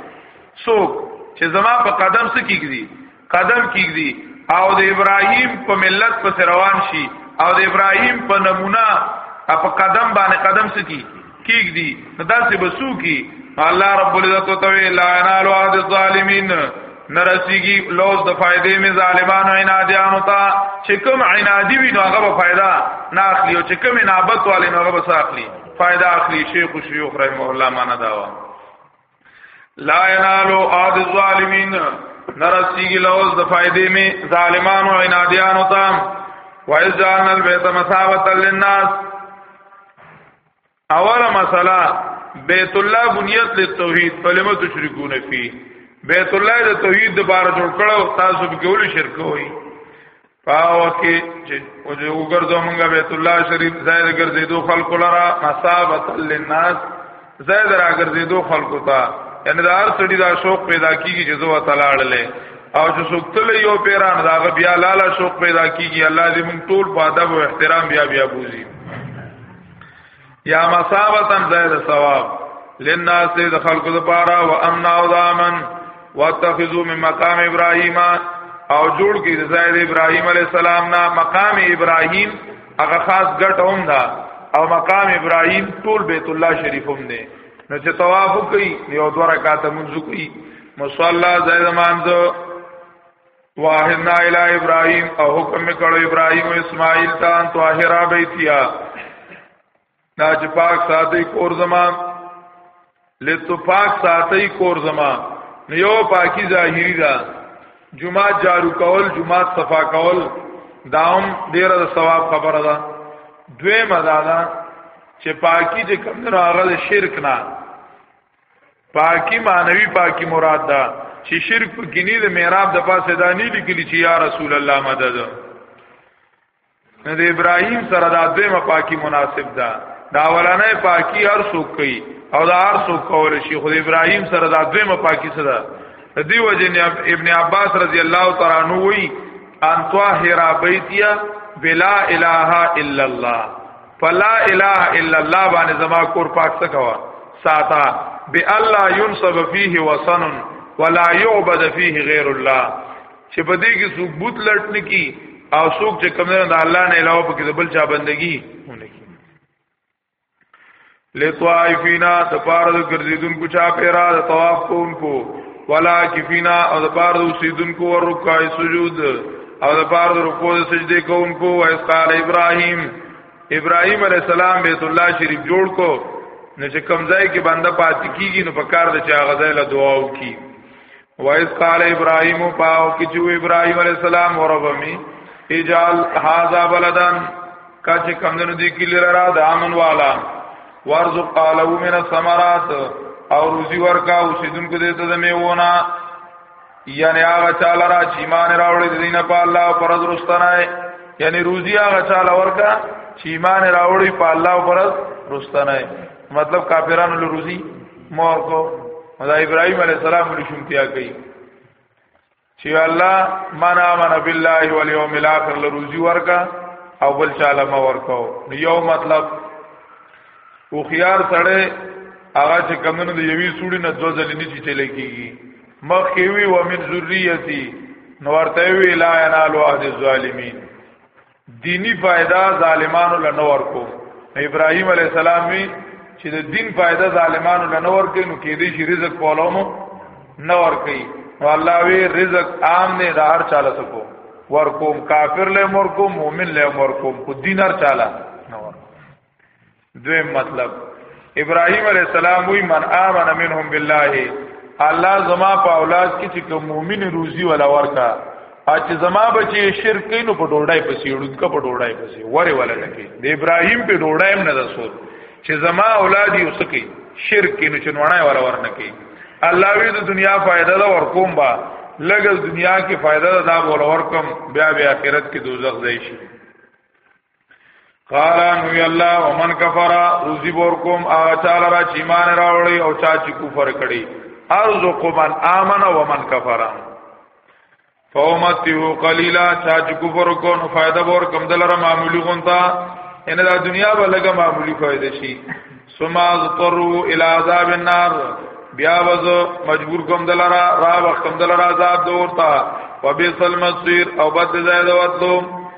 څوک چې زما په قدم سکیږي قدم کیږي او د ابراهیم په ملت پس روان شي او د ابراهیم په نمونه په قدم باندې قدم سکی کیږي نو داسې بسو کی الله رب العزت تو لا ینال عهد الظالمین نرسیږي لوز د فائدې می ظالمانو عنادیانو ته چې کوم عنادی وي نو هغه به فائدہ نه اخلي او چې کوم نابت والي نو هغه به ساخلي فائدہ اخلي شیخ شیوخ رحم الله معنا داوا لا ینالو عاد الظالمین نرسیږي لوز د فائدې می ظالمانو عنادیانو ته وایز جان البیت مساوت للناس اوله مسله بیت الله بنیت للتوحید کلمه تشریکون فی بیت الله د توحید د بار جوړ کړو تاسو به ګول شرک وای پاو کې چې او دې وګرځو موږ بیت الله شریف زائد ګرځېدو خلق لرا مصابت للناس زائد را ګرځېدو خلق ته یعنی دا هر سړي دا شوق پیدا کیږي چې زو تعالی او چې سوکتل یو پیران دا بیا لاله شوق پیدا کیږي الله دې موږ ټول په ادب او احترام بیا بیا بوزي یا مصابتا زید ثواب للناس د خلق د پاره و امن او دامن واتخذوا من مقام ابراهیم او جوړ کی د زید ابراهیم علی السلام نا مقام ابراهیم هغه خاص ګټ هم دا او مقام ابراهیم ټول بیت الله شریف هم دی نو چې طواف کوي یو دوه رکعات منځ کوي مصلی زید مانځو واهنا الی ابراهیم او حکم کړو ابراهیم او اسماعیل ته ان طاهرا بیتیا دا چې پاک ساتي کور زما لته پاک ساتي کور زما نو یو پاکي ظاهری دا جمعه جارو کول جمعه صفا کول داوم ډیره د ثواب خبره ده دوی مدادا چې پاکي چې کمنو هغه شرک نه پاکی معنوي پاکی مراد ده چې شرک پکې نه د میراب د پاسه دا نه لیکلی چې یا رسول الله مدد نه د ابراهیم سره دا دیمه پاکی مناسب ده دا ولانه پاکی هر څوک کوي او دا هر څوک کول شي خو د ابراهیم سره دا دیمه پاکی سره د دیو جن ابن عباس رضی الله تعالی عنہ وی ان طاهرا بیتیا بلا اله الا الله فلا اله الا الله باندې زما کور پاک څه کوا ساته بی الله ينصب فيه وسن ولا يعبد فيه غير الله چې په دې کې څوک بوت لټن کی او څوک چې کوم نه د الله نه علاوه په کې بل چا بندگی ونه کی لطائفینا د پاره د ګرځیدونکو چا پیرا د طواف کوونکو ولا کفینا او د پاره د اوسیدونکو ور رکوع سجود او د پاره د رکوع سجده کوونکو او اسقال ابراهیم ابراهیم علی السلام بیت الله شریف جوړ کو نو چې کمزای کې بنده پاتې کیږي نو په کار د چا غزای له دعا وکي وایس قال ابراهیم پاو کی جو ابراهیم علی السلام وربمی اجال هاذا بلدان کچ کمندونو دی کلی را د امن والا ورزق قالو من الثمرات او روزی ورکا او سیدون کو دیته د میونا یعنی هغه چاله را چې ایمان راوړي د دینه په الله او پر درستنه یعنی روزی هغه چاله ورکا چې ایمان راوړي په الله او پر درستنه مطلب کافرانو له روزی مور کو دا ابراهيم عليه السلام له شونتیا کوي چې الله منا من بالله واليوم الاخر لروزي ورکا او بل چاله ما ورکاو نو یو مطلب او خيار سره هغه چې کمنو د یوي سوړي نه دوه ځلې نه چټل کیږي مخ کې وی ومن ذریتی نو ورته وی لا ینالو اهل الظالمین دینی فائدہ ظالمانو لنور کو ابراهیم علی السلام وی چې د دین فائدہ ظالمانو لنور کوي نو کې دې شي رزق پولومو نور کوي نو الله وی رزق عام نه د هر چاله سکو ورکوم کافر له مور کوم مؤمن له مور کوم خو دین هر چاله دویم مطلب ابراهیم علیہ السلام وی من آمن منهم بالله الله زما په اولاد کې چې کوم مؤمن روزي ولا ورکا اچ زما بچي شرک کینو په ډوډۍ پسې وړوند کا په ډوډۍ پسې وره ولا لکه د ابراهیم په ډوډۍ هم نه دسو چې زما اولاد یې وسکی شرک کینو چې ونه ولا ورنه کی الله وی د دنیا فائدہ دا ورکوم با لګ دنیا کې فائدہ دا ور ورکم بیا بیا آخرت کې دوزخ ځای شي قال نو الله ومن کفر روزي ورکوم او تعالی را چې ایمان راوړي او چا چې کفر کړي ارزق من امن ومن کفر فومتیو قلیلا چا چې کفر کو نو فائدہ ور کم دلره معمولی غونتا ان دا دنیا به لګه معمولی فائدہ شي ثم اضطروا الى عذاب النار بیا وز مجبور کوم دلرا را وخت کوم دلرا عذاب دورتا وبئس المصير او بد زائد وتلو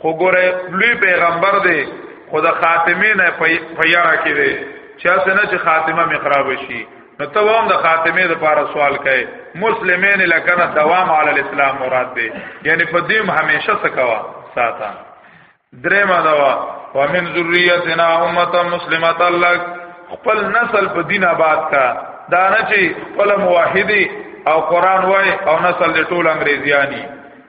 خو ګوره لوی پیغمبر دی خو د خاتمه نه پیاره کې دی چا څنګه چې خاتمه می خراب شي نو ته هم د خاتمه لپاره سوال کوي مسلمانین لکنه دوام علی الاسلام مراد دی یعنی په دې همیشه سکوا ساته درېما دوا ومن ذریتنا امه مسلمه لک خپل نسل په دین آباد کا دا نه چې خپل موحدی او قران وای او نسل دې ټول انګریزیانی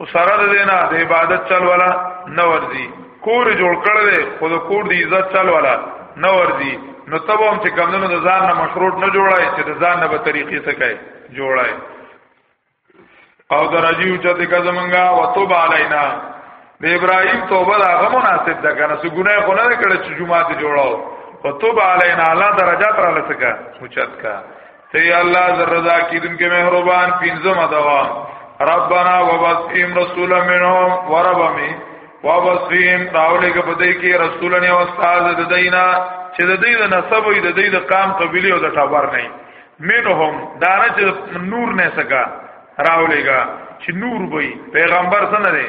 او سره د دینه د عبادت چل ولا نه ورځي کور جوړ کړل خو د کور د عزت چل ولا نه ورځي نو تبو هم چې کمندونو د ځان نه مشروط نه جوړای چې د ځان نه به طریقې څه کوي جوړای او درجیو چې د کزمنګا وتوب علینا د ابراهیم توبه دا غو مناسب ده کنه سو ګناه خو نه کړ چې جمعه ته جوړاو وتوب علینا الله درجات را لسکا اوچت کا ته یا الله زردا کیدن کې مهربان پینځم دوا ربنا وبسیم رسول منهم وربمی وبسیم راولې کې پدې کې رسول نه استاد د دینا چې د دې د نسب او د دې د قام قبيله او د ټبر نه منهم دانه چې نور نه سکا راولېګا چې نور وي پیغمبر څنګه دی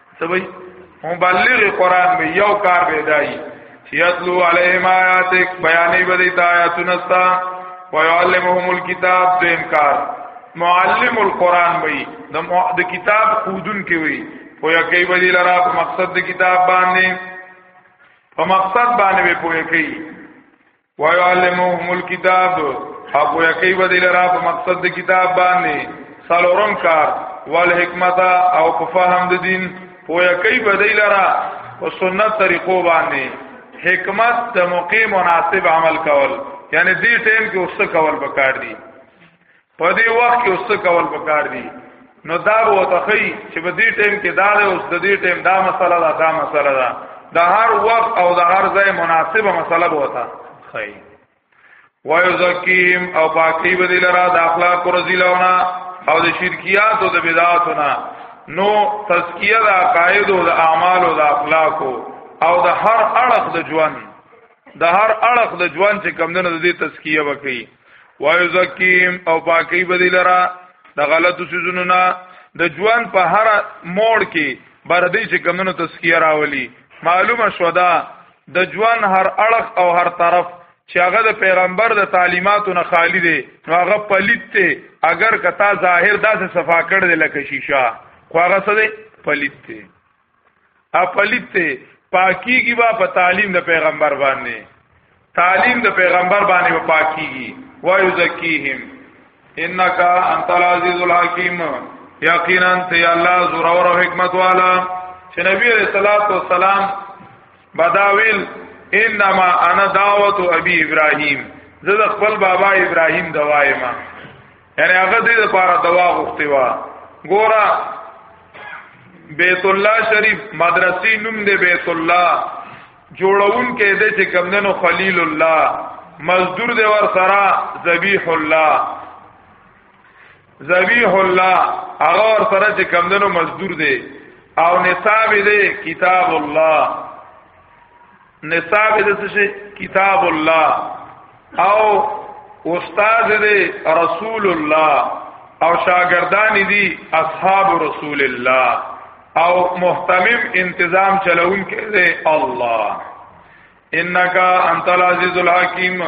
سوي مبلغ قران به یو کار به دای چې یتلو علیهم آیاتک بیانې به د آیاتونو ستا ويعلمهم الكتاب د انکار معلم القران وي د کتاب خودن کې وي پویا کوي به لرا په مقصد د کتاب باندې په مقصد باندې به پویا کوي ويعلمهم الكتاب حق یکی بدل را په مقصد د کتاب باندې سالورم کار وال حکمت او په فهم د دین پو یکی بدل را او سنت طریقو باندې حکمت د موقع مناسب عمل کول یعنی دې ټیم کې اوس کول پکار دي په دې وخت کې اوس کول پکار دي نو دا وو تخی چې په دې ټیم کې دا له اوس د دې ټیم دا مسله دا دا مسله دا د هر وخت او د هر ځای مناسبه مسله وتا خی ويزکیم او پاکی بدی لرا د اخلاق او رزیلونه او د شرکیات او د بدعاتونه نو تزکیه د عقاید او د اعمال او د اخلاق او د هر اړخ د ژوند د هر اړخ د ژوند چې کم دنه د دې تزکیه وکړي وایو زکیم او پاکي بدی لرا د غلطو سيزونو نه د ژوند په هر موړ کې بردی چې کم دنه تزکیه راولي معلومه شو دا د ژوند هر اړخ او هر طرف چې هغه د پیغمبر د تعلیماتو نه خالی دی نو هغه پلیت ته اگر کتا ظاهر داسې صفا کړ دی لکه شیشه خو هغه څه دی پلیت دی اپلیت ته پاکیږي با په تعلیم د پیغمبر باندې تعلیم د پیغمبر باندې په پاکیږي وایو زکیهم انک انت العزیز الحکیم یقینا ته الله زور او حکمت والا چې نبی رسول الله سلام بداویل انما انا دعوت ابي ابراهيم زه خپل بابا ابراهيم دوایم یعنی هغه دې لپاره دوا غوښتي وا ګورا بیت الله شریف مدرسې نوم دې بیت الله جوړون کې دې چې کمندنو خلیل الله مزدور دې ور سره ذبیح الله ذبیح الله هغه ور سره چې کمندنو مزدور دې او نصاب دې کتاب الله نصاب د څه کتاب الله او استاد دې رسول الله او شاګردان دي اصحاب رسول الله او محتمم انتظام چلون کې دې الله انک انت العزیز الحکیم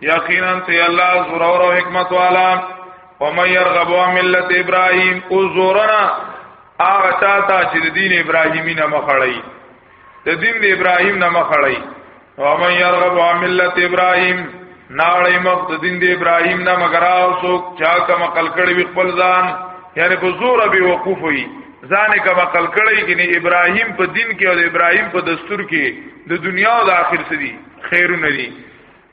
یقینا ته الله زور او حکمت والا ومن يرغب عن ملت ابراهيم او زورنا هغه چاته چې دین ابراهیمی نه مخړی د دین د ابراهیم نه مخړی او من يرغب عن ملت ابراهیم ناړی مخ د دین د ابراهیم نه مگر او څوک چا کم عقل کړي وي خپل ځان یعنی په زور به وقوف وي ځان کم عقل کړي کینی ابراهیم په دین کې او ابراهیم په دستور کې د دنیا او د آخرت دي خیرونه دي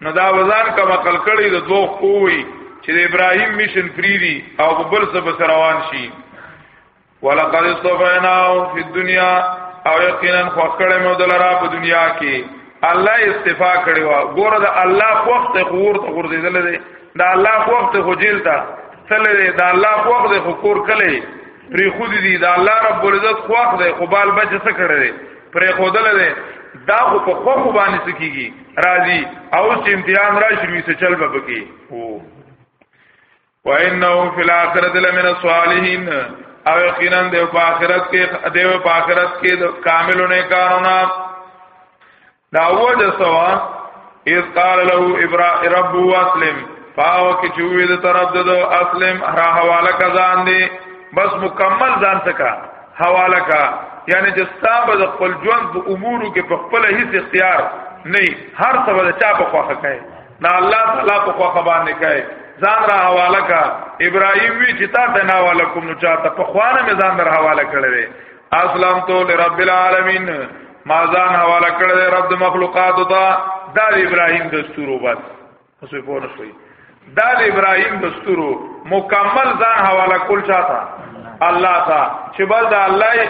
نو دا وزن کم عقل کړي د دوه قوي چې د ابراهیم میشن فری دي او بل څه بس روان شي ولقد استفیناهم فی الدنیا او یقینا خوکړه مو دلرا په دنیا کې الله استفا کړی وا ګوره د الله وخت خور ته ورزیدل دی د الله وخت خو جیل ته تل دی د الله وخت خو کور کله پری خود دی د الله رب العزت خوخ دی خو بال بچ څه کړی دی پری خودل دی دا خو په خو خو باندې سکیږي راضی او چې امتحان راشي وي څه چل به پکې وو وانه فی الاخرۃ لمن الصالحین او یقینا د آخرت کې د آخرت کې د کاملونه کارونه دا وجه سوا اذ قال له ابراهيم رب واسلم فاو کې چوي د طرف د اسلم را حواله کزان دي بس مکمل ځان تکا حواله کا یعنی چې صاحب د خپل ژوند په امورو کې په خپل هیڅ اختیار نه هر څه د چا په خوخه کوي دا الله تعالی په خوا خبر نه کوي ځان را حواله کا ابراهيم وی چې تا ته ناواله کوم نو چاته په خوانه مې ځان در حواله کړې اسلام تو لرب العالمین ما ځان حواله کړې رب د مخلوقات ته دا ابراهيم دستور وبس اوس په پوره شوي دا د ابراهيم دستور مکمل ځان حواله کول چاته الله تا چې بل دا الله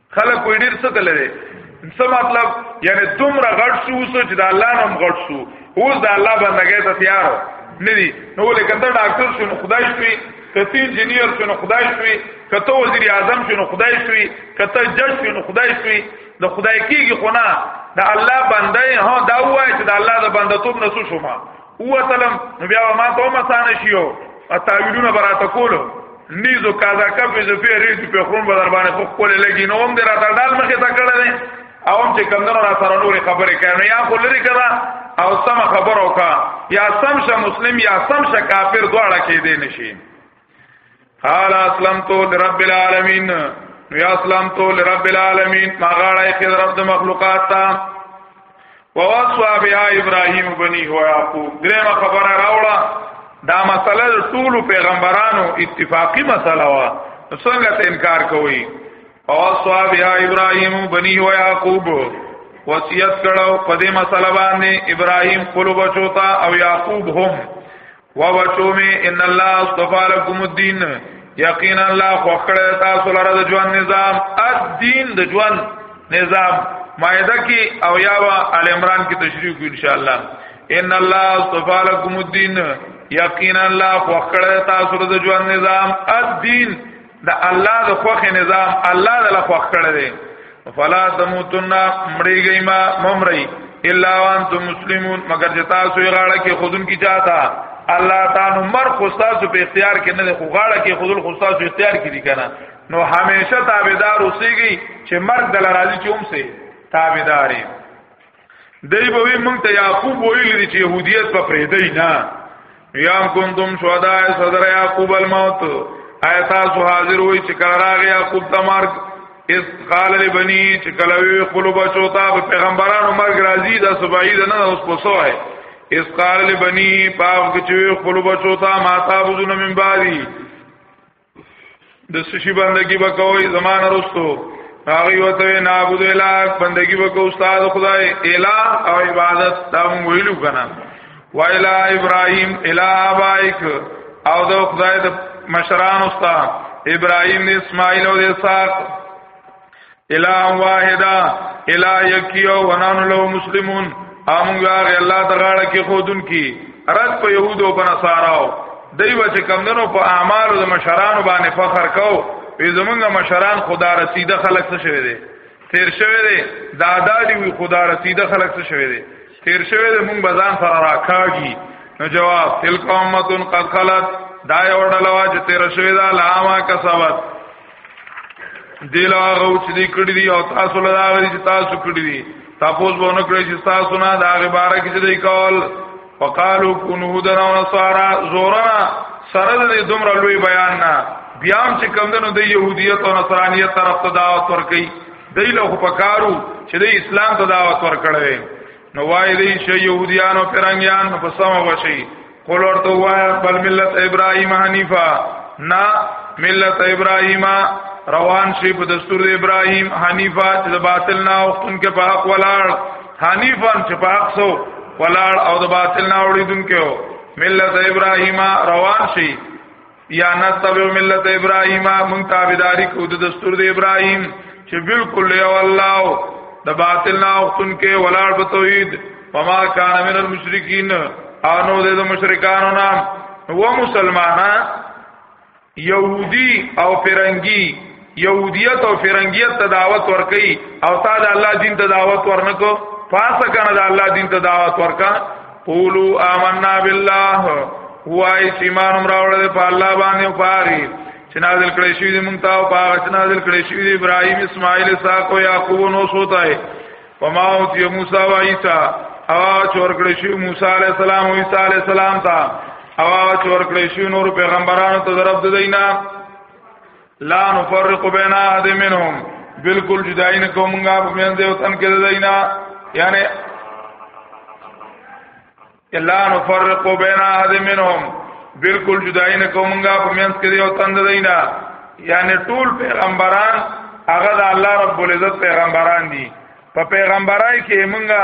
خلک وې ډیر څه تللی څه مطلب یعنی دومره غټ شو اوس چې د الله نوم غټ شو اوس د الله بندګۍ ته تیار نه دي نو ولې کته ډاکټر شو نو خدای شوي کته انجنیر شو نو خدای شوي کته وزیر اعظم شو نو خدای شوي کته جج شو نو خدای شوي د خدای کیږي خو نه د الله بندې هو دا وایي چې د الله د بندتوب نسو شوما وتلم نو بیا ما ته هم اسانه شیو او تاویلونه براته کولو نیزو کازا کپ ز په ریټ په خون بدر باندې خو کولې لګي نو هم درا دال مخه تا کړل او هم چې کمندونو را سره نور خبرې کړي یا خو لري کړه او سم خبرو کا یا سم شه مسلم یا سم شه کافر دواړه کې دي نشي قال اسلمت لرب العالمین نو یا اسلمت لرب العالمین ما غاړه کې رب د مخلوقات تا ووصوا بیا ابراهیم بنی هو یعقوب درېمه خبره راوړه دا مسله ټول پیغمبرانو اتفاقی مسله وا څنګه ته انکار کوي ووصوا بیا ابراهیم بنی هو یعقوب وصیت کړو په دې مسله باندې ابراهیم خپل بچو ته او یعقوب هم وبچو می ان الله اصطفى لكم الدين یقینا الله خوخړه تاسو لره د ژوند نظام الدين د ژوند نظام مائده کی او یا وا ال عمران کی تشریح کو ان شاء الله ان الله اصطفى لكم الدين یقینا الله خوخړه تاسو لره د ژوند نظام الدين دا الله د خوخه نظام الله د لخوخ کړی دی فلا تموتن مړیږئ ما ممرئ الا وانتم مسلمون مگر چې تاسو یې غاړه کې خودن کی چاته الله تعالی مر خو تاسو په اختیار کې نه خو غاړه کې خودل خو تاسو اختیار کې دي کنه نو همیشه تابعدار اوسېږي چې مرګ دل راځي چې هم سي تابعداري دای به موږ ته یعقوب ویل دي چې يهودیت په پرېدای نه یا کنتم شهدا صدر یعقوب الموت آیات سو حاضر وای چې کاراغ یعقوب ته مرګ اس قال لبنی چې کلوی خپل بچو ته پیغمبرانو مرګ راځي دا سبعی ده نه اوس پوسو ہے اس قال لبنی پاو چې خپل بچو ته ما تابوزن من بعدی د سشي بندگی وکوي زمان رستو هغه وته نه عبد الله بندگی وکاو استاد خدای الا او عبادت دا مونږ ویلو کنه وایلا ابراهيم الا بایک او د خدای د مشران استاد ابراهيم اسماعیل او اسحاق الا واحدا الا یکیو ونان لو مسلمون امغه الله تعالی کې خودن کی رد په يهودو په نصاراو دای و چې کمندنو په اعمالو د مشرانو باندې فخر کو وی زمونږ مشران خدا رسیده خلق څه شوی دی تیر شوی دی دادا دی وی خدا رسیده خلق څه شوی دی تیر شوی دی مونږ بزان سره راکاږي نو جواب تلک امتون قد خلت دا یو ډلوا چې تیر شوی دا لاما کسبت دلا غو چې دې کړی دی او تاسو له هغه چې تاسو کړی دی تاسو به نه کړی چې تاسو نه دا غبره کې دې کول فقالو كونوا هدنا ونصارا زورنا سره دې دومره لوی بیان نه بیا هم چې کمندونو د يهودیت او نصرانیت طرف ته دعوت ورکړي دای له خو پکارو چې د اسلام ته دعوت ورکړي نو وای دې شي يهوديان او پرنګيان په سمه وشي قول ورته وایا بل ملت ابراهیم حنیفا نا ملت ابراهیم روان شي په دستور د ابراهیم حنیفا چې د باطل نه اوختن کې په حق ولاړ حنیفان چې په حق سو ولاړ او د باطل نه اوریدونکو ملت ابراهیم روان شي یا نستبع ملت ابراهیم مونږ تابعداري کو د دستور د ابراهیم چې بالکل یو الله د باطل نه اوختن کې ولاړ په توحید پما کان من المشرکین انو د مشرکانو نام و مسلمانان یهودی او پرنګی يهوديت او فرنګيت ته دعوت ورکي او تا د الله دین ته دعوت ورنکو پاسه کنه د الله دین ته دعوت ورکا قولوا آمنا بالله وای ایمان راوړل په الله باندې او پاري چې نازل کړی شوی دی مونږ ته او پاغه چې نازل کړی شوی دی ابراهيم اسماعیل اسحاق او يعقوب نو سوتای پما او تی موسی او عيسى او چور کړی شوی موسی عليه السلام او عيسى عليه السلام ته او چور کړی شوی نور پیغمبرانو ته ضرب دینا لا نفرق بین احد منهم بالکل جدای نه کومګه په میان دی وطن کې دینا یعنی لا نفرق بین احد منهم بالکل جدای نه کومګه په میان کې دی وطن دینا یعنی ټول پیغمبران هغه د الله رب العزت پیغمبران دي په پیغمبرای کې مونږه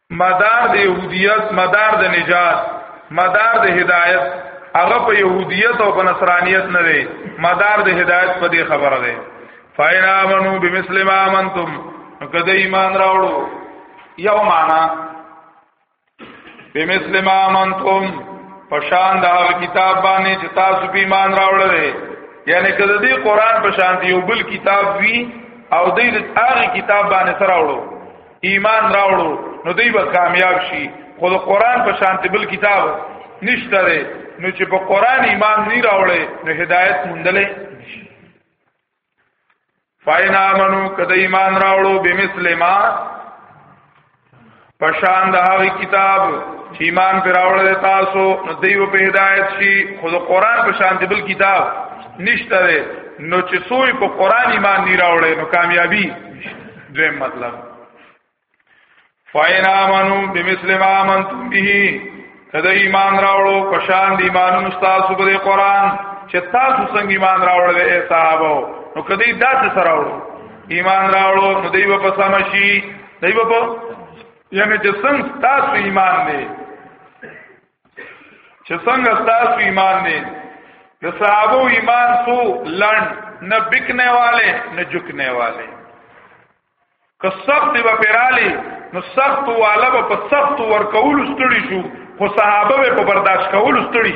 مدار د يهوديت مدار د نجات مدار د هدايت هغه په يهوديت او په نصرانيت نه دی مدار د هدايت په دې خبره ده فاین امنو بمثل ما امنتم کده ایمان راوړو یو معنا بمثل ما امنتم پشان دا کتاب باندې چې تاسو په ایمان راوړل یعنی کده دې قران پشان دی یو بل کتاب وی او دې هغه کتاب باندې سره وړو ایمان راوړو نو دوی به کامیاب شي خو د قران په شانته بل کتاب نشته دی نو چې په قران ایمان نه راوړې نو هدایت مونډلې فاین امنو کده ایمان راوړو به مسلمه پشان د هغه کتاب چې ایمان پر راوړل تاسو نو دیو په هدایت شي خو د قران په شان دی بل کتاب نشته نو چې سوی په قران ایمان نه راوړې نو کامیابی دویم مطلب فاین امنو بمثل ما امنتم به کله ایمان راوړو پشان دی ایمان مستاسو په قرآن چې تاسو څنګه ایمان راوړل اے صحابه نو کدی داسې سره راوړو ایمان راوړو نو دی په سم شي دی په یعنی چې څنګه تاسو ایمان دی چې څنګه تاسو ایمان نه د صحابه ایمان سو لند نه بکنے والے نه جکنے والے که سخت به پیرالی نو سخت والا به په سخت ورکول ستړي شو خو صحابه به په برداشت کول ستړي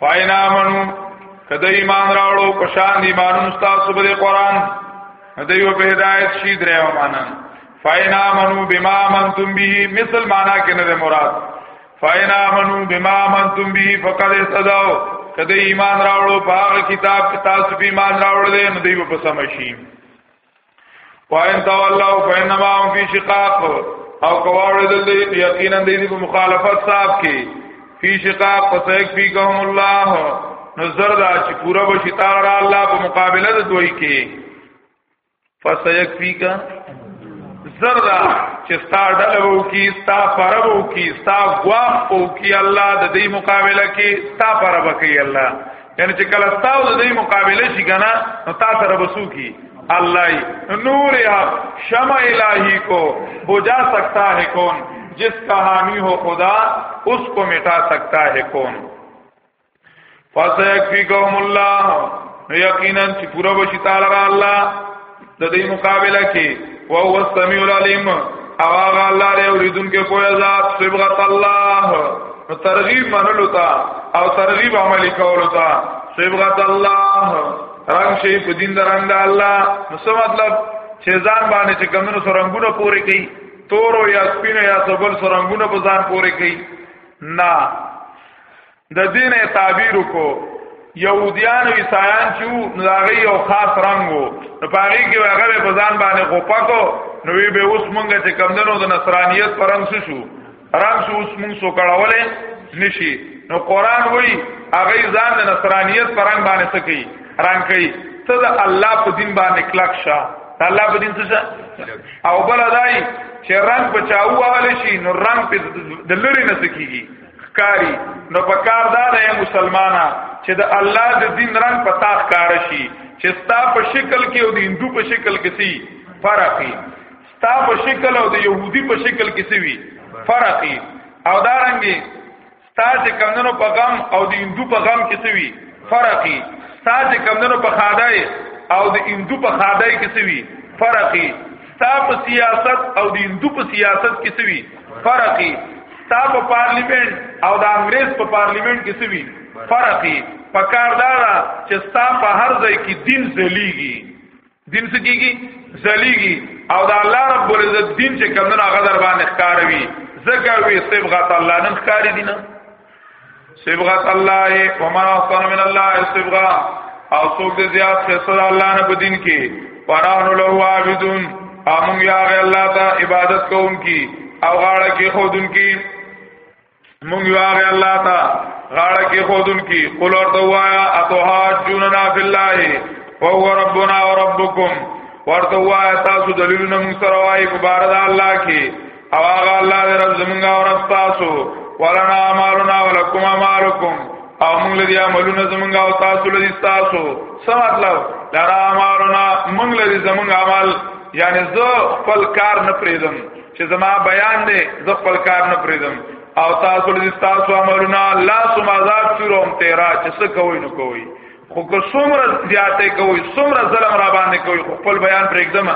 فاینا منو کده ایمان راوړو پشان ایمانون تاسو به قرآن دیو په هدایت شي درو معنا فاینا منو بما منتم به مثل معنا کې نه مراد فاینا منو بما منتم به فقد استداو کده ایمان راوړو په هغه کتاب کې تاسو به ایمان راوړل نه دیو په سم شي پاین تا والله فینما هم فی شقاق او کواړه دل یقینا د دې په مخالفت صاحب کې فی شقاق فسیک فی قوم الله نظر دا چې پورا بشی تعالی الله په مقابله د دوی کې فسیک فی کا زردا چې ستا ډله وو کی ستا پرب وو کی ستا غواخ وو کی الله د دې مقابله کې ستا پرب کوي الله یعنی چې کله تاسو د دې مقابله شي کنه نو تاسو سره بسو کی الله نور یا شمع الہی کو بجا سکتا ہے کون جس کا حامی ہو خدا اس کو مٹا سکتا ہے کون فسیکفیکہم اللہ یقینا چې پورا بشی تعالی الله د دې مقابله کې او هو السميع العليم او هغه الله له اوریدونکو په ذات صبغت الله نو ترغیب منلو تا او ترغیب عملی کولو تا صبغت الله رنگ شي په دین درنګ د الله نو څه مطلب چې ځان باندې چې کمنو سرنګونه پورې کوي تورو یا سپینو یا سبل سرنګونه په ځان پورې کوي نه د دین تعبیر کو یهودیان او عیسایان چې نو هغه یو خاص رنگ وو نو پاره کې هغه په ځان باندې غوپکو نو وی به اوس مونږ چې کمندونو د نصرانیت پرنګ شو رنګ شو اوس مونږ سو کړهولې نشي نو قران وای هغه ځان د نصرانیت پرنګ باندې سکی رنگ کوي ته د الله په دین باندې کلک شه د الله په دین څه او بل دای چې رنگ بچاو واله شي نو رنگ په د لری نه سکیږي ښکاری نو په کار دا دی مسلمانا چې د الله د دین رنگ په تا ښکار شي چې ستا په شکل کې او د هندو په شکل کې سي فرقي ستا په شکل او د يهودي په شکل کې سي وي فرقي او دا رنګي ستا چې کمندونو په غم او د هندو په غم کې سي وي فرقي ستا چې کمندونو په خادای او د هندو په خادای کې سي وي فرقي ستا په سیاست او د هندو په سیاست کې څه وی فرقي ستا په پارلیمنت او د انګريز په پارلیمنت کې څه وی فرقي پکار دا چې ستا په هر ځای کې دین ځلیږي دین څه کیږي ځلیږي او د الله رب العزت دین چې کمنه غدر باندې ښکاروي زګه وی صبغه الله نن ښکاری دینه صبغت الله وما احسن من الله صبغا او څوک دې زیات خسر الله نه په دین کې پرانو له عابدون امون یا غی الله ته عبادت کوونکی او غاړه کې خودونکی مونږ یا غی الله ته غاړه کې خودونکی قل ورته وایا اتوحاجوننا فی الله وهو ربنا وربکم ورته وایا تاسو دلیلونه مونږ سره وایي په بار د الله کې او هغه الله دې رب زمونږه او رب تاسو ولنا مالنا ولکم مالکم او موږ لدی عملونه زمونږه او تاسو لدی تاسو څه مطلب لرا مالنا موږ لدی زمونږ عمل یعنی زه خپل کار نه پریدم چې زما بیان دی زه خپل کار نه پریدم او تاسو لدی تاسو عملونه الله سم آزاد شروع هم تیرا چې څه کوی نو کوی خو که څومره زیاته کوی څومره ظلم را باندې کوی خپل بیان پرېږدم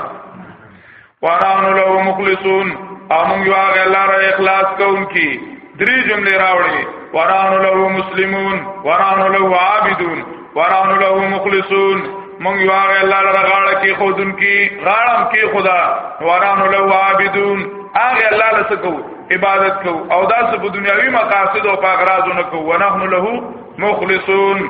ورانو له مخلصون امون یو هغه الله را اخلاص کوونکی درې جملې راوړي ورانو له مسلمون ورانو له عابدون ورانو له مخلصون مونږ یو هغه الله را غاړه کې خودن کې غاړم کې خدا ورانو له عابدون هغه الله لسکو عبادت کو او داس په دنیاوی مقاصد او په اغراض نه کو ونحن له مخلصون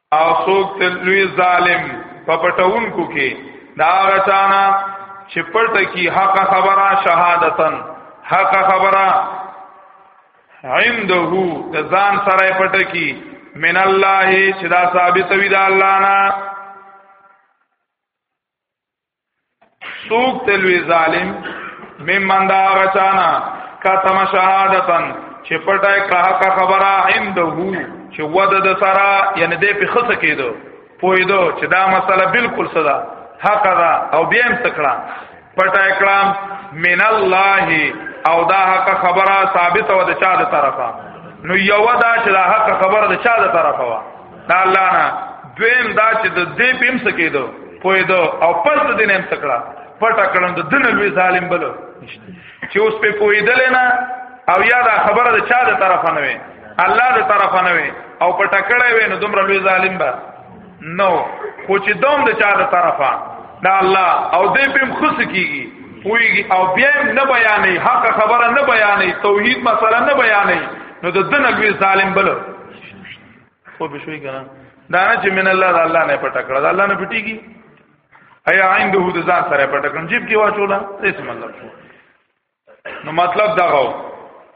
او څوک ته لوی ظالم په پټونکو کې دا غچانا چې پټ کی حق خبره شهادتن حق خبره عنده د ځان سره پټ کی من الله چې دا ثابت وي د الله نه سوک تلوی ظالم ممن دا غچانا کتم شهادتن چې پټای کا حق خبره هم ده چې ود د سرا یعنی دې په خصه کېدو پویدو چې دا مسله بالکل صدا حق ده او بیا هم تکړه پټای کړم من الله او دا حق خبره ثابت و د چا د طرفه نو یو دا چې دا حق خبره د چا د طرفه وا دا الله نه دویم دا چې د دې بیم سکیدو پویدو او پس د دین هم سکړه پټه کړم د دنه لوی ظالم بلو چې اوس په پویدل نه او یا دا خبره د چا د طرفه نه وي الله د طرفه نه وي او په ټکړې وي نو دومره لوی ظالم به نو خو چې دوم د چا د طرفه دا الله او دې په مخص کیږي پویږي او بیا نه بیانې حق خبره نه بیانې توحید مسله نه بیانې نو د دنه لوی ظالم بلو خو به شوي کنه دا نه چې من الله د الله نه پټ کړه د الله نه پټيږي ایا عنده د ځان سره پټ کړم جیب کې واچولا هیڅ مطلب شو نو مطلب دا غو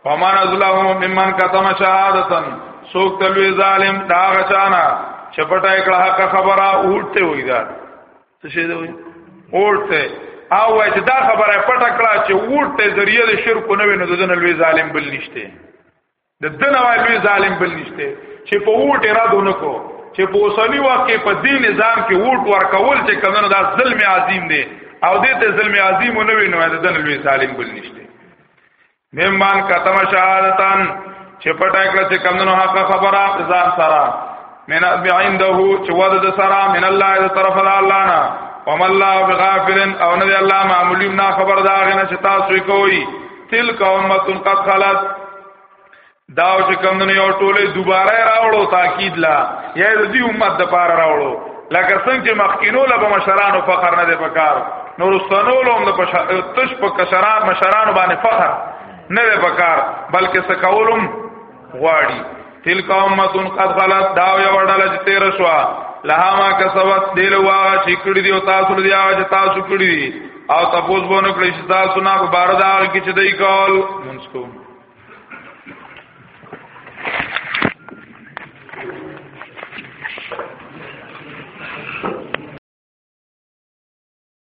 فمان ازلهم ممن کتم شهادتن سوک تلوی ظالم دا غچانا چپټه کړه حق خبره اوټته وې دا څه شي دی اوټته او وای چې دا خبره پټه کړه چې اوټته ذریعہ د شرک نه ویني دونه لوی ظالم بل نشته د دنه وای لوی ظالم بل نشته چې په ووټ اراده نکو چې په اوسنی وخت کې په دې نظام کې ووټ ورکول چې کمنو دا ظلم عظیم دی او دې ته ظلم عظیم نه وینو دا د لوی ظالم بل نشته مهمان کتم شهادتان چې پټه کړ چې کمنو حق خبره ځان سره من عنده چې وده د سره من الله د طرف الله نه وم الله بغافل او نه الله معمولی نه خبردار نه چې تاسو کوی تلک امه قد خلت دا چې کوم نه یو ټوله دوباره راوړو تاکید لا یا دې امت د پار راوړو لکه څنګه چې مخکینو له مشرانو فخر نه دی پکار نور سنولو هم د تش په کشران مشرانو باندې فخر نه دی پکار بلکې سکولم غواړي تلک امتون قد غلط دا یو ډله چې تیر شو لها ما کسبت دل وا چې کړی دی او تاسو لري هغه چې تاسو کړی دی او تاسو به نو کړی چې تاسو نه په بار دا کې چې دی کول مونږ کوو